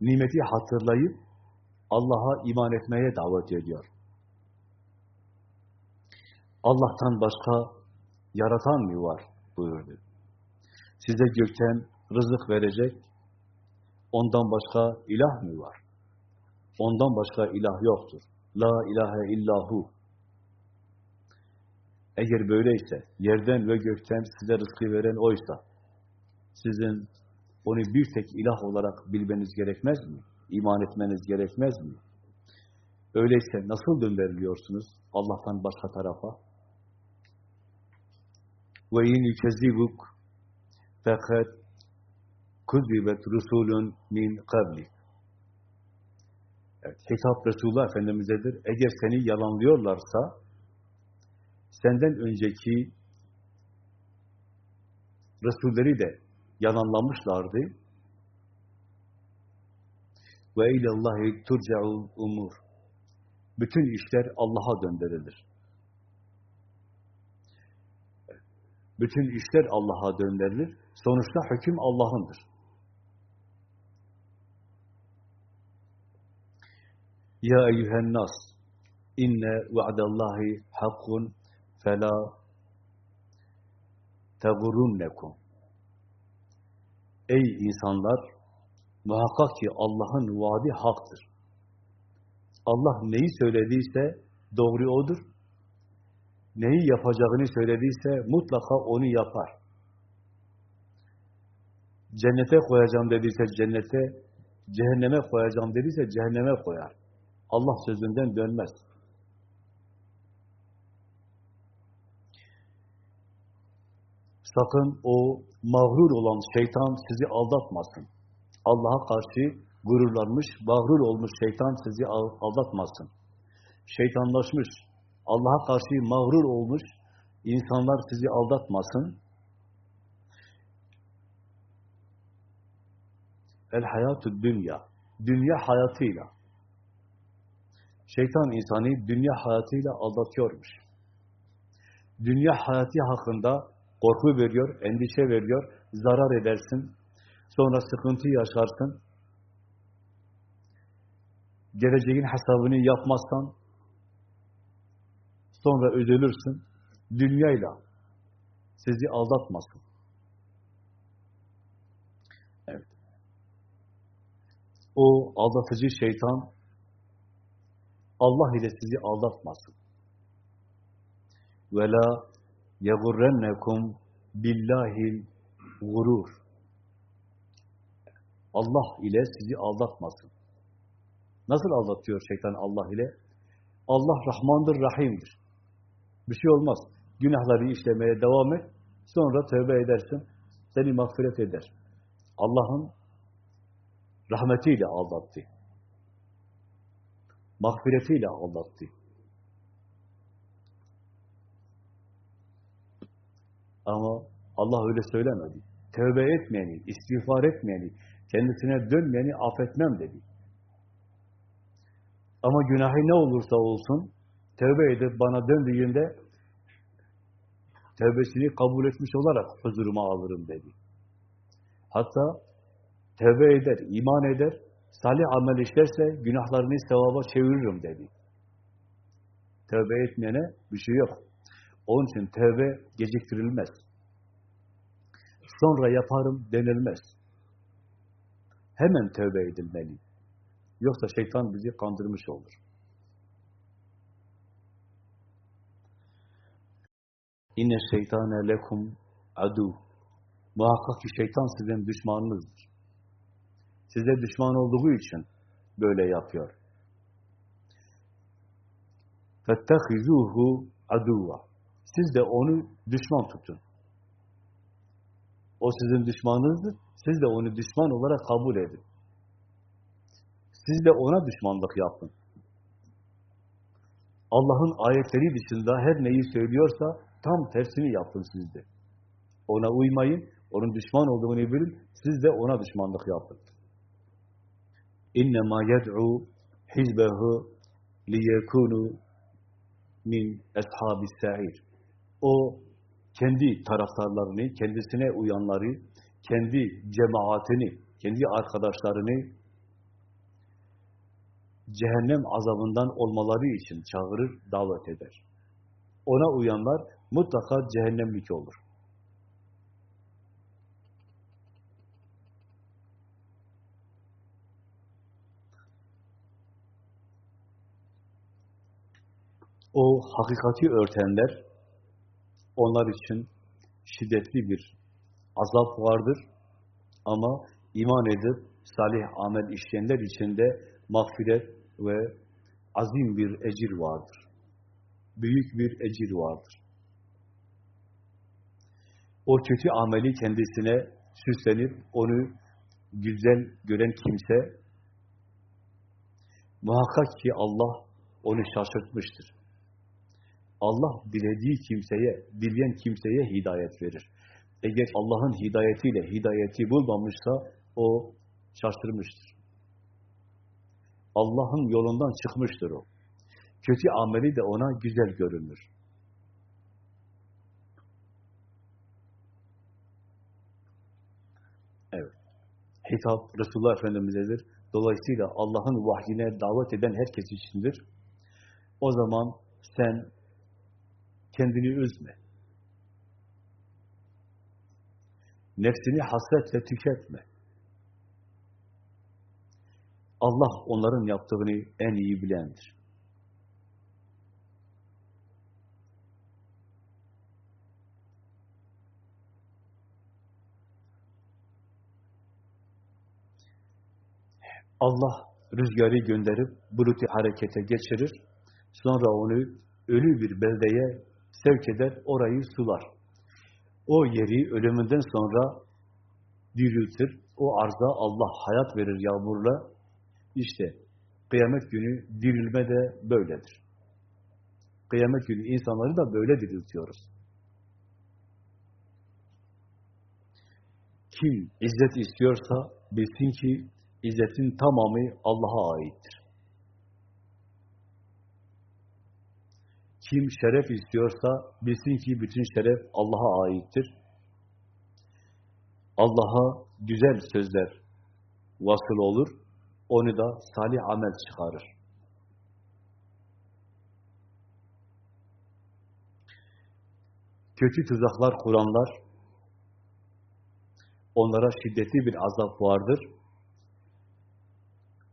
Nimeti hatırlayıp Allah'a iman etmeye davet ediyor. Allah'tan başka yaratan mı var buyurdu. Size gökten rızık verecek, ondan başka ilah mı var? Ondan başka ilah yoktur. La ilahe illahu. Eğer böyleyse, yerden ve gökten size rızkı veren oysa, sizin onu bir tek ilah olarak bilmeniz gerekmez mi? İman etmeniz gerekmez mi? Öyleyse nasıl döndürülüyorsunuz Allah'tan başka tarafa? İn yukezzibuk fakat kuzibet rusulun min kablik. Evet, hitap Resulullah Efendimiz'edir. Eğer seni yalanlıyorlarsa senden önceki Resulleri de yalanlamışlardı. Ve ilallahi turca'ul umur. Bütün işler Allah'a döndürülür. Bütün işler Allah'a döndürülür. Sonuçta hüküm Allah'ındır. Ya eyyühen nas inne va'dallahi hakkun fela tegurunnekum Ey insanlar! Muhakkak ki Allah'ın vaadi haktır. Allah neyi söylediyse doğru odur. Neyi yapacağını söylediyse mutlaka onu yapar. Cennete koyacağım dediyse cennete, cehenneme koyacağım dediyse cehenneme koyar. Allah sözünden dönmez. Sakın o mağrur olan şeytan sizi aldatmasın. Allah'a karşı gururlanmış, mağrur olmuş şeytan sizi aldatmasın. Şeytanlaşmış, Allah'a karşı mağrur olmuş insanlar sizi aldatmasın. El hayatü dünya. Dünya hayatıyla. Şeytan insanı dünya hayatıyla aldatıyormuş. Dünya hayatı hakkında korku veriyor, endişe veriyor, zarar edersin, sonra sıkıntı yaşarsın, geleceğin hesabını yapmazsan, sonra üzülürsün, dünyayla sizi aldatmasın. Evet. O aldatıcı şeytan Allah ile sizi aldatmasın. وَلَا يَغُرَّنَّكُمْ billahil gurur. Allah ile sizi aldatmasın. Nasıl aldatıyor şeytan Allah ile? Allah Rahmandır, Rahim'dir. Bir şey olmaz. Günahları işlemeye devam et. Sonra tövbe edersin. Seni mağfiret eder. Allah'ın rahmetiyle aldattı. Mağfiretiyle aldattı. Ama Allah öyle söylemedi. Tövbe etmeyeni, istiğfar etmeyeni, kendisine dönmeyeni affetmem dedi. Ama günahı ne olursa olsun, tövbe edip bana döndüğünde tövbesini kabul etmiş olarak huzuruma alırım dedi. Hatta tövbe eder, iman eder, salih amel işlerse günahlarını sevaba çeviririm dedi. Tövbe etmeyene bir şey yok. Onun için tevbe geciktirilmez. Sonra yaparım denilmez. Hemen tevbe edilmeli. Yoksa şeytan bizi kandırmış olur. İnne şeytane lekum adu. Muhakkak ki şeytan sizin düşmanınızdır. Size düşman olduğu için böyle yapıyor. Fettehizuhu aduva. Siz de onu düşman tutun. O sizin düşmanınızdır. Siz de onu düşman olarak kabul edin. Siz de ona düşmanlık yapın. Allah'ın ayetleri dışında her neyi söylüyorsa tam tersini yapın siz de. Ona uymayın, onun düşman olduğunu bilin, siz de ona düşmanlık yapın. İnnemâ yed'u hizbehu liyekûnû min eshabis sa'ir. O kendi taraftarlarını, kendisine uyanları, kendi cemaatini, kendi arkadaşlarını cehennem azabından olmaları için çağırır, davet eder. Ona uyanlar mutlaka cehennemlik olur. O hakikati örtenler, onlar için şiddetli bir azap vardır. Ama iman edip salih amel işleyenler için de mağfiret ve azim bir ecir vardır. Büyük bir ecir vardır. O kötü ameli kendisine süslenip onu güzel gören kimse muhakkak ki Allah onu şaşırtmıştır. Allah dilediği kimseye, dileyen kimseye hidayet verir. Eğer Allah'ın hidayetiyle hidayeti bulmamışsa o şaşırmıştır. Allah'ın yolundan çıkmıştır o. Kötü ameli de ona güzel görünür. Evet. Hitap Resulullah Efendimiz'edir. Dolayısıyla Allah'ın vahyine davet eden herkes içindir. O zaman sen kendini üzme. Nefsini hasretle tüketme. Allah onların yaptığını en iyi bilendir. Allah rüzgarı gönderip bulutu harekete geçirir. Sonra onu ölü bir beldeye sevk eder, orayı sular. O yeri ölümünden sonra diriltir. O arza Allah hayat verir yağmurla. İşte kıyamet günü dirilme de böyledir. Kıyamet günü insanları da böyle diriltiyoruz. Kim izzet istiyorsa bilsin ki izzetin tamamı Allah'a aittir. Kim şeref istiyorsa bilsin ki bütün şeref Allah'a aittir. Allah'a güzel sözler vasıl olur, onu da salih amel çıkarır. kötü tuzaklar kuranlar, onlara şiddetli bir azap vardır.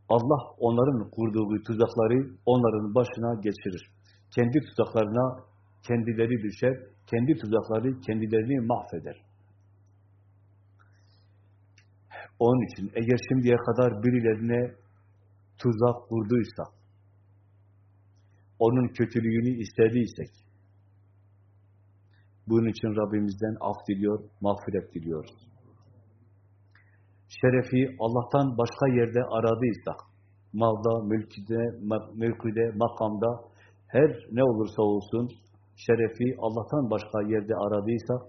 Allah onların kurduğu tuzakları onların başına geçirir. Kendi tuzaklarına kendileri düşer, kendi tuzakları kendilerini mahveder. Onun için eğer şimdiye kadar birilerine tuzak kurduysa, onun kötülüğünü istediysek, bunun için Rabbimizden af diliyor, mağfiret diliyoruz. Şerefi Allah'tan başka yerde aradıysak, malda, mülküde, mülküde, makamda, her ne olursa olsun, şerefi Allah'tan başka yerde aradıysak,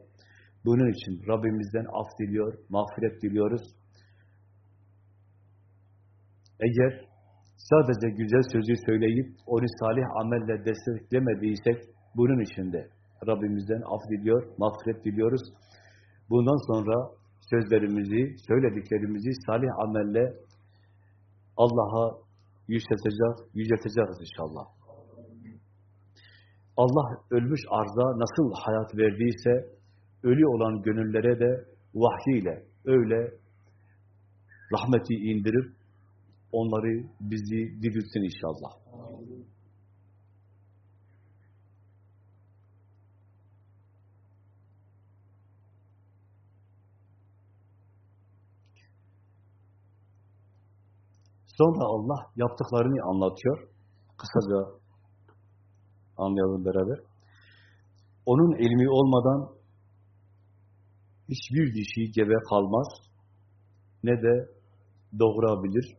bunun için Rabbimizden af diliyor, mağfiret diliyoruz. Eğer sadece güzel sözü söyleyip onu salih amelle desteklemediysek bunun için de Rabbimizden af diliyor, mağfiret diliyoruz. Bundan sonra sözlerimizi, söylediklerimizi salih amelle Allah'a yücelteceğiz, yücelteceğiz inşallah. Allah ölmüş arza nasıl hayat verdiyse ölü olan gönüllere de vahyiyle öyle rahmeti indirip onları bizi diriltsin inşallah. Sonra Allah yaptıklarını anlatıyor. Kısaca anlayalım beraber. Onun ilmi olmadan hiçbir dişi gebe kalmaz, ne de doğurabilir.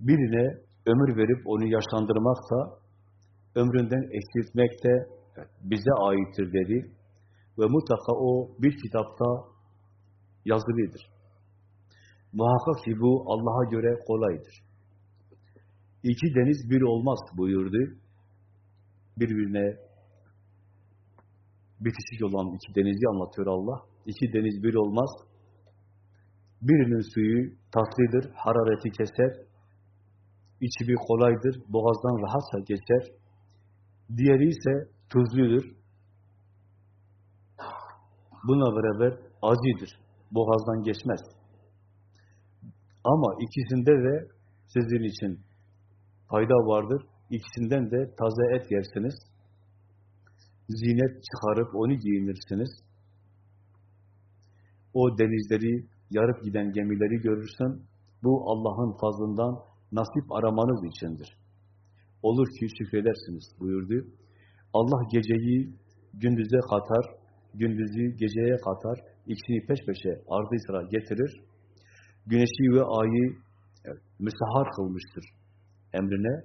Birine ömür verip onu yaşlandırmak da, ömründen eksiltmek de bize aittir dedi. Ve mutlaka o bir kitapta yazılıdır. Muhakkak ki bu Allah'a göre kolaydır. İki deniz bir olmaz buyurdu. Birbirine bitişik olan iki denizi anlatıyor Allah. İki deniz bir olmaz. Birinin suyu tatlıdır, harareti keser. İçimi kolaydır, boğazdan rahatça geçer. Diğeri ise tuzludur. Buna beraber acıdır, boğazdan geçmez. Ama ikisinde de sizin için fayda vardır. İkisinden de taze et yersiniz. Zinet çıkarıp onu giyinirsiniz. O denizleri, yarıp giden gemileri görürsün. Bu Allah'ın fazlından nasip aramanız içindir. Olur ki şükredersiniz buyurdu. Allah geceyi gündüze katar, gündüzü geceye katar, ikisini peş peşe ardı sıra getirir. Güneşi ve ayı evet, müsahar kılmıştır emrine.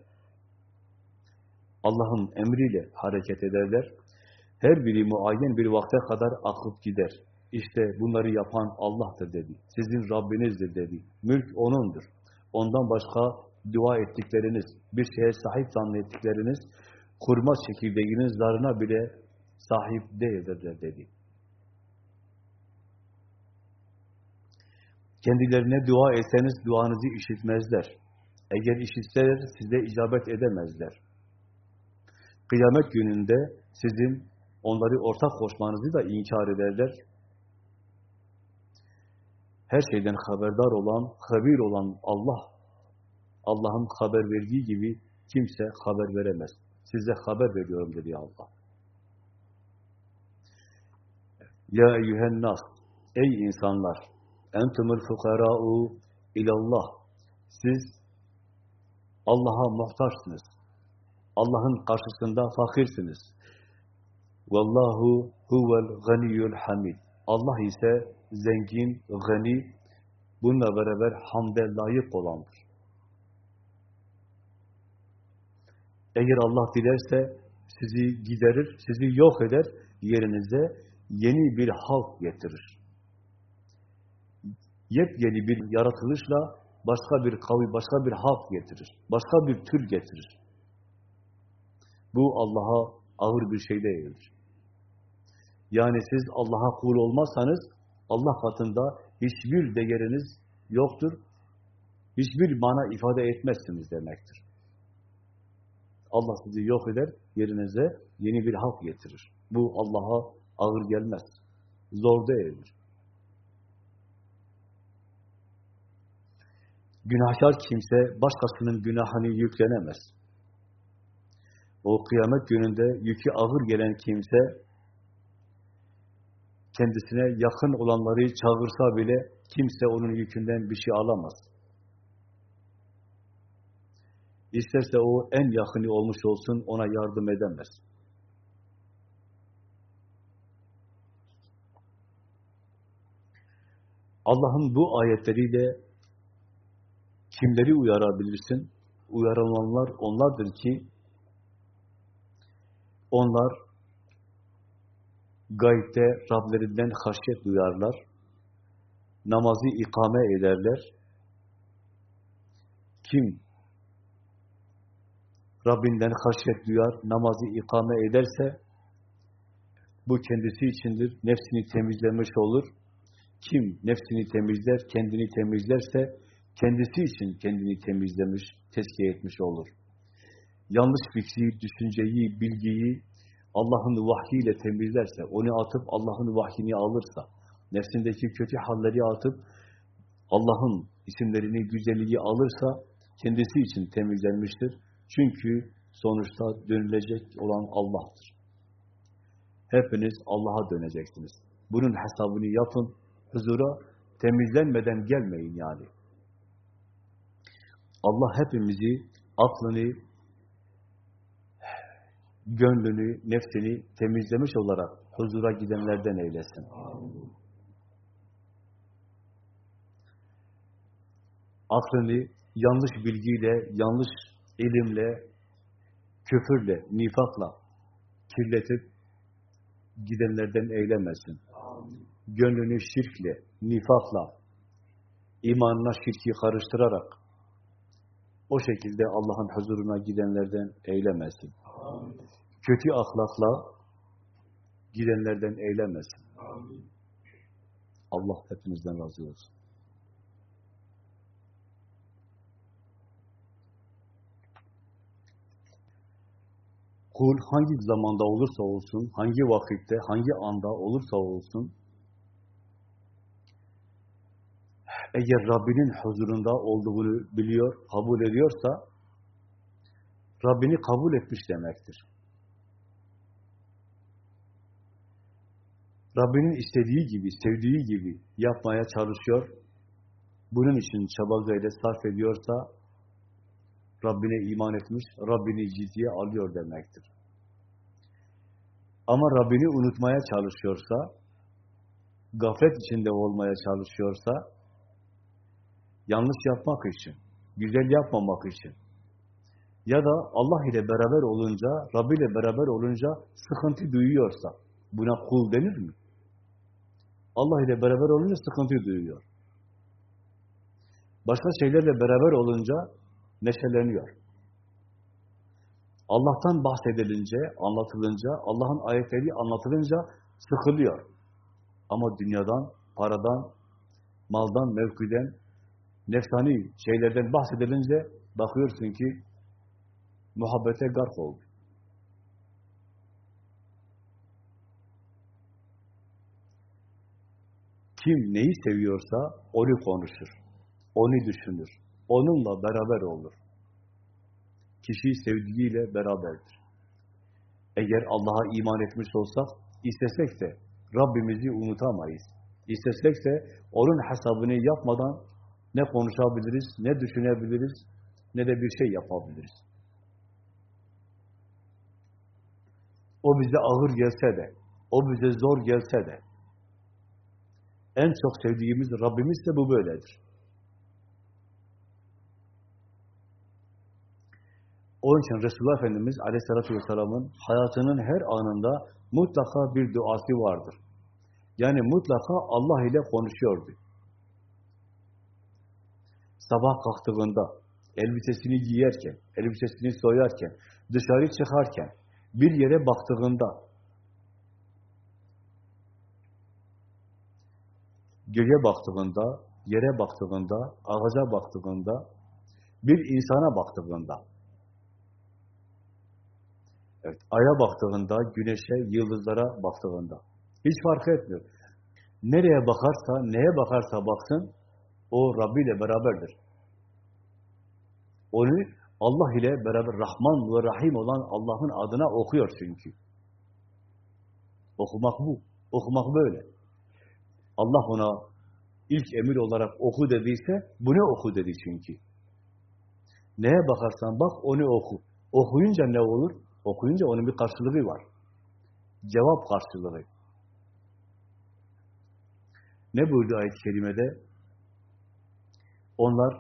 Allah'ın emriyle hareket ederler. Her biri muayyen bir vakte kadar akıp gider. İşte bunları yapan Allah'tır dedi. Sizin Rabbinizdir dedi. Mülk O'nundur. Ondan başka dua ettikleriniz, bir şeye sahip zannettikleriniz, kurma çekirdeğiniz zarına bile sahip değildirler dedi. Kendilerine dua etseniz duanızı işitmezler. Eğer işitseler size icabet edemezler. Kıyamet gününde sizin onları ortak koşmanızı da inkar ederler. Her şeyden haberdar olan, habir olan Allah, Allah'ın haber verdiği gibi kimse haber veremez. Size haber veriyorum dedi Allah. Ya eyyühen nas, ey insanlar, entumul fukara'u ilallah. Siz Allah'a muhtaçsınız. Allah'ın karşısında fakirsiniz. Vallahu huvel ganiyyul hamid. Allah ise zengin, gani, bununla beraber hamde layık olandır. Eğer Allah dilerse sizi giderir, sizi yok eder, yerinize yeni bir halk getirir. Yepyeni bir yaratılışla başka bir kavim, başka bir halk getirir. Başka bir tür getirir. Bu Allah'a ağır bir şey değildir. Yani siz Allah'a kul olmazsanız Allah katında hiçbir değeriniz yoktur. Hiçbir mana ifade etmezsiniz demektir. Allah sizi yok eder, yerinize yeni bir hak getirir. Bu Allah'a ağır gelmez. Zor değildir. Günahkar kimse başkasının günahını yüklenemez. O kıyamet gününde yükü ağır gelen kimse kendisine yakın olanları çağırsa bile kimse onun yükünden bir şey alamaz. İsterse o en yakını olmuş olsun ona yardım edemez. Allah'ın bu ayetleriyle kimleri uyarabilirsin? Uyarılanlar onlardır ki onlar gaybde Rablerinden haşyet duyarlar, namazı ikame ederler. Kim Rabbinden haşyet duyar, namazı ikame ederse bu kendisi içindir, nefsini temizlemiş olur. Kim nefsini temizler, kendini temizlerse kendisi için kendini temizlemiş, tezkiye etmiş olur. Yanlış fikri, düşünceyi, bilgiyi Allah'ın vahyiyle temizlerse, onu atıp Allah'ın vahyini alırsa, nefsindeki kötü halleri atıp Allah'ın isimlerini, güzelliği alırsa kendisi için temizlenmiştir. Çünkü sonuçta dönülecek olan Allah'tır. Hepiniz Allah'a döneceksiniz. Bunun hesabını yapın, huzura temizlenmeden gelmeyin yani. Allah hepimizi aklını, gönlünü, nefsini temizlemiş olarak huzura gidenlerden eylesin. Aklını yanlış bilgiyle, yanlış ilimle, küfürle, nifakla kirletip gidenlerden eylemesin. Gönlünü şirkle, nifakla, imanına şirki karıştırarak o şekilde Allah'ın huzuruna gidenlerden eylemesin. Kötü ahlakla gidenlerden eylemesin. Allah hepinizden razı olsun. Kul hangi zamanda olursa olsun, hangi vakitte, hangi anda olursa olsun, eğer Rabbinin huzurunda olduğunu biliyor, kabul ediyorsa, Rabbini kabul etmiş demektir. Rabbinin istediği gibi, sevdiği gibi yapmaya çalışıyor, bunun için çaba gayret sarf ediyorsa, Rabbine iman etmiş, Rabbini ciddiye alıyor demektir. Ama Rabbini unutmaya çalışıyorsa, gaflet içinde olmaya çalışıyorsa, yanlış yapmak için, güzel yapmamak için ya da Allah ile beraber olunca, Rabbi ile beraber olunca sıkıntı duyuyorsa, buna kul denir mi? Allah ile beraber olunca sıkıntı duyuyor. Başka şeylerle beraber olunca neşeleniyor. Allah'tan bahsedilince, anlatılınca, Allah'ın ayetleri anlatılınca sıkılıyor. Ama dünyadan, paradan, maldan, mevkiden, nefsani şeylerden bahsedilince bakıyorsun ki muhabbete gark oldu. Kim neyi seviyorsa onu konuşur, onu düşünür, onunla beraber olur. Kişi sevdiğiyle beraberdir. Eğer Allah'a iman etmiş olsak, istesek de Rabbimizi unutamayız. İstesek de onun hesabını yapmadan ne konuşabiliriz, ne düşünebiliriz, ne de bir şey yapabiliriz. O bize ağır gelse de, o bize zor gelse de, en çok sevdiğimiz Rabbimiz de bu böyledir. Onun için Resulullah Efendimiz Aleyhisselatü Vesselam'ın hayatının her anında mutlaka bir duası vardır. Yani mutlaka Allah ile konuşuyordu. Sabah kalktığında, elbisesini giyerken, elbisesini soyarken, dışarı çıkarken, bir yere baktığında, göğe baktığında, yere baktığında, ağaca baktığında, bir insana baktığında, Evet, aya baktığında, güneşe, yıldızlara baktığında hiç fark etmiyor. Nereye bakarsa, neye bakarsa baksın, o Rabbi ile beraberdir. Onu Allah ile beraber Rahman ve Rahim olan Allah'ın adına okuyor çünkü. Okumak bu. Okumak böyle. Allah ona ilk emir olarak oku dediyse, bunu oku dedi çünkü. Neye bakarsan bak, onu oku. Okuyunca ne olur? Okuyunca onun bir karşılığı var. Cevap karşılığı. Ne buyurdu ayet-i kerimede? Onlar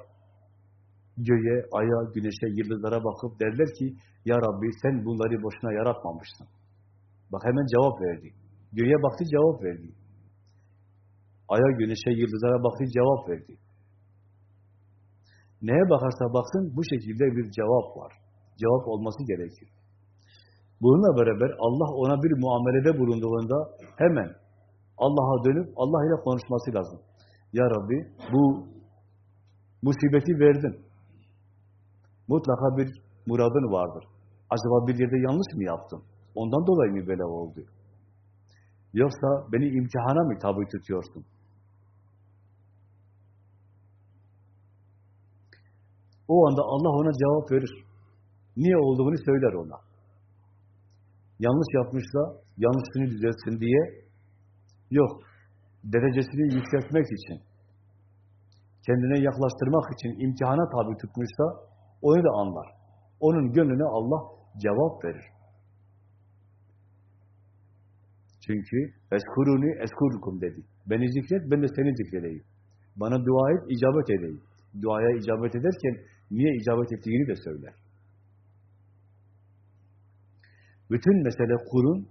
göğe, aya, güneşe, yıldızlara bakıp derler ki Ya Rabbi sen bunları boşuna yaratmamışsın. Bak hemen cevap verdi. Göğe baktı cevap verdi. Aya, güneşe, yıldızlara baktı cevap verdi. Neye bakarsa baksın bu şekilde bir cevap var. Cevap olması gerekir. Bununla beraber Allah ona bir muamelede bulunduğunda hemen Allah'a dönüp Allah ile konuşması lazım. Ya Rabbi bu musibeti verdin. Mutlaka bir muradın vardır. Acaba bir yerde yanlış mı yaptım? Ondan dolayı mı böyle oldu? Yoksa beni imtihana mı tabi tutuyorsun? O anda Allah ona cevap verir. Niye olduğunu söyler ona. Yanlış yapmışsa yanlışını düzeltsin diye yok. Derecesini yükseltmek için kendine yaklaştırmak için imtihana tabi tutmuşsa onu da anlar. Onun gönlüne Allah cevap verir. Çünkü eskuruni eskurukum dedi. Beni zikret, ben de seni zikredeyim. Bana dua et, icabet edeyim. Duaya icabet ederken niye icabet ettiğini de söyler. Bütün mesele kulun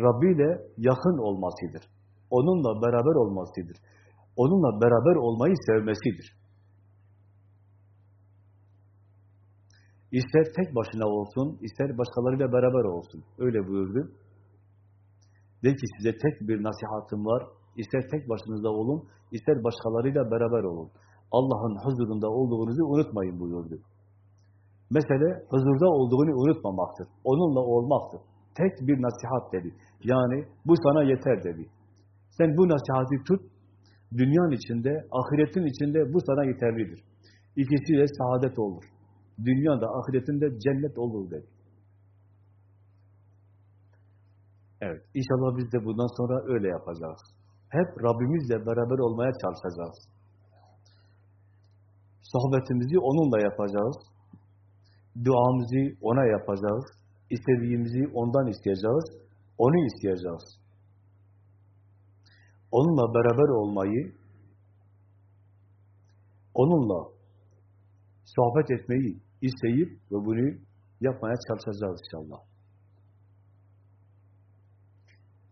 Rabbi ile yakın olmasıdır. Onunla beraber olmasıdır. Onunla beraber olmayı sevmesidir. İster tek başına olsun, ister başkalarıyla beraber olsun. Öyle buyurdu. De ki size tek bir nasihatım var. İster tek başınızda olun, ister başkalarıyla beraber olun. Allah'ın huzurunda olduğunuzu unutmayın buyurdu. Mesele huzurda olduğunu unutmamaktır. Onunla olmaktır. Tek bir nasihat dedi. Yani bu sana yeter dedi. Sen bu nasihati tut, dünyanın içinde, ahiretin içinde bu sana yeterlidir. İkisi de saadet olur. Dünyada, ahiretinde cennet olur dedi. Evet, inşallah biz de bundan sonra öyle yapacağız. Hep Rabbimizle beraber olmaya çalışacağız. Sohbetimizi onunla yapacağız. Duamızı ona yapacağız. İstediğimizi ondan isteyeceğiz. Onu isteyeceğiz. Onunla beraber olmayı, onunla sohbet etmeyi isteyip ve bunu yapmaya çalışacağız inşallah.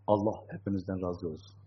Allah hepinizden razı olsun.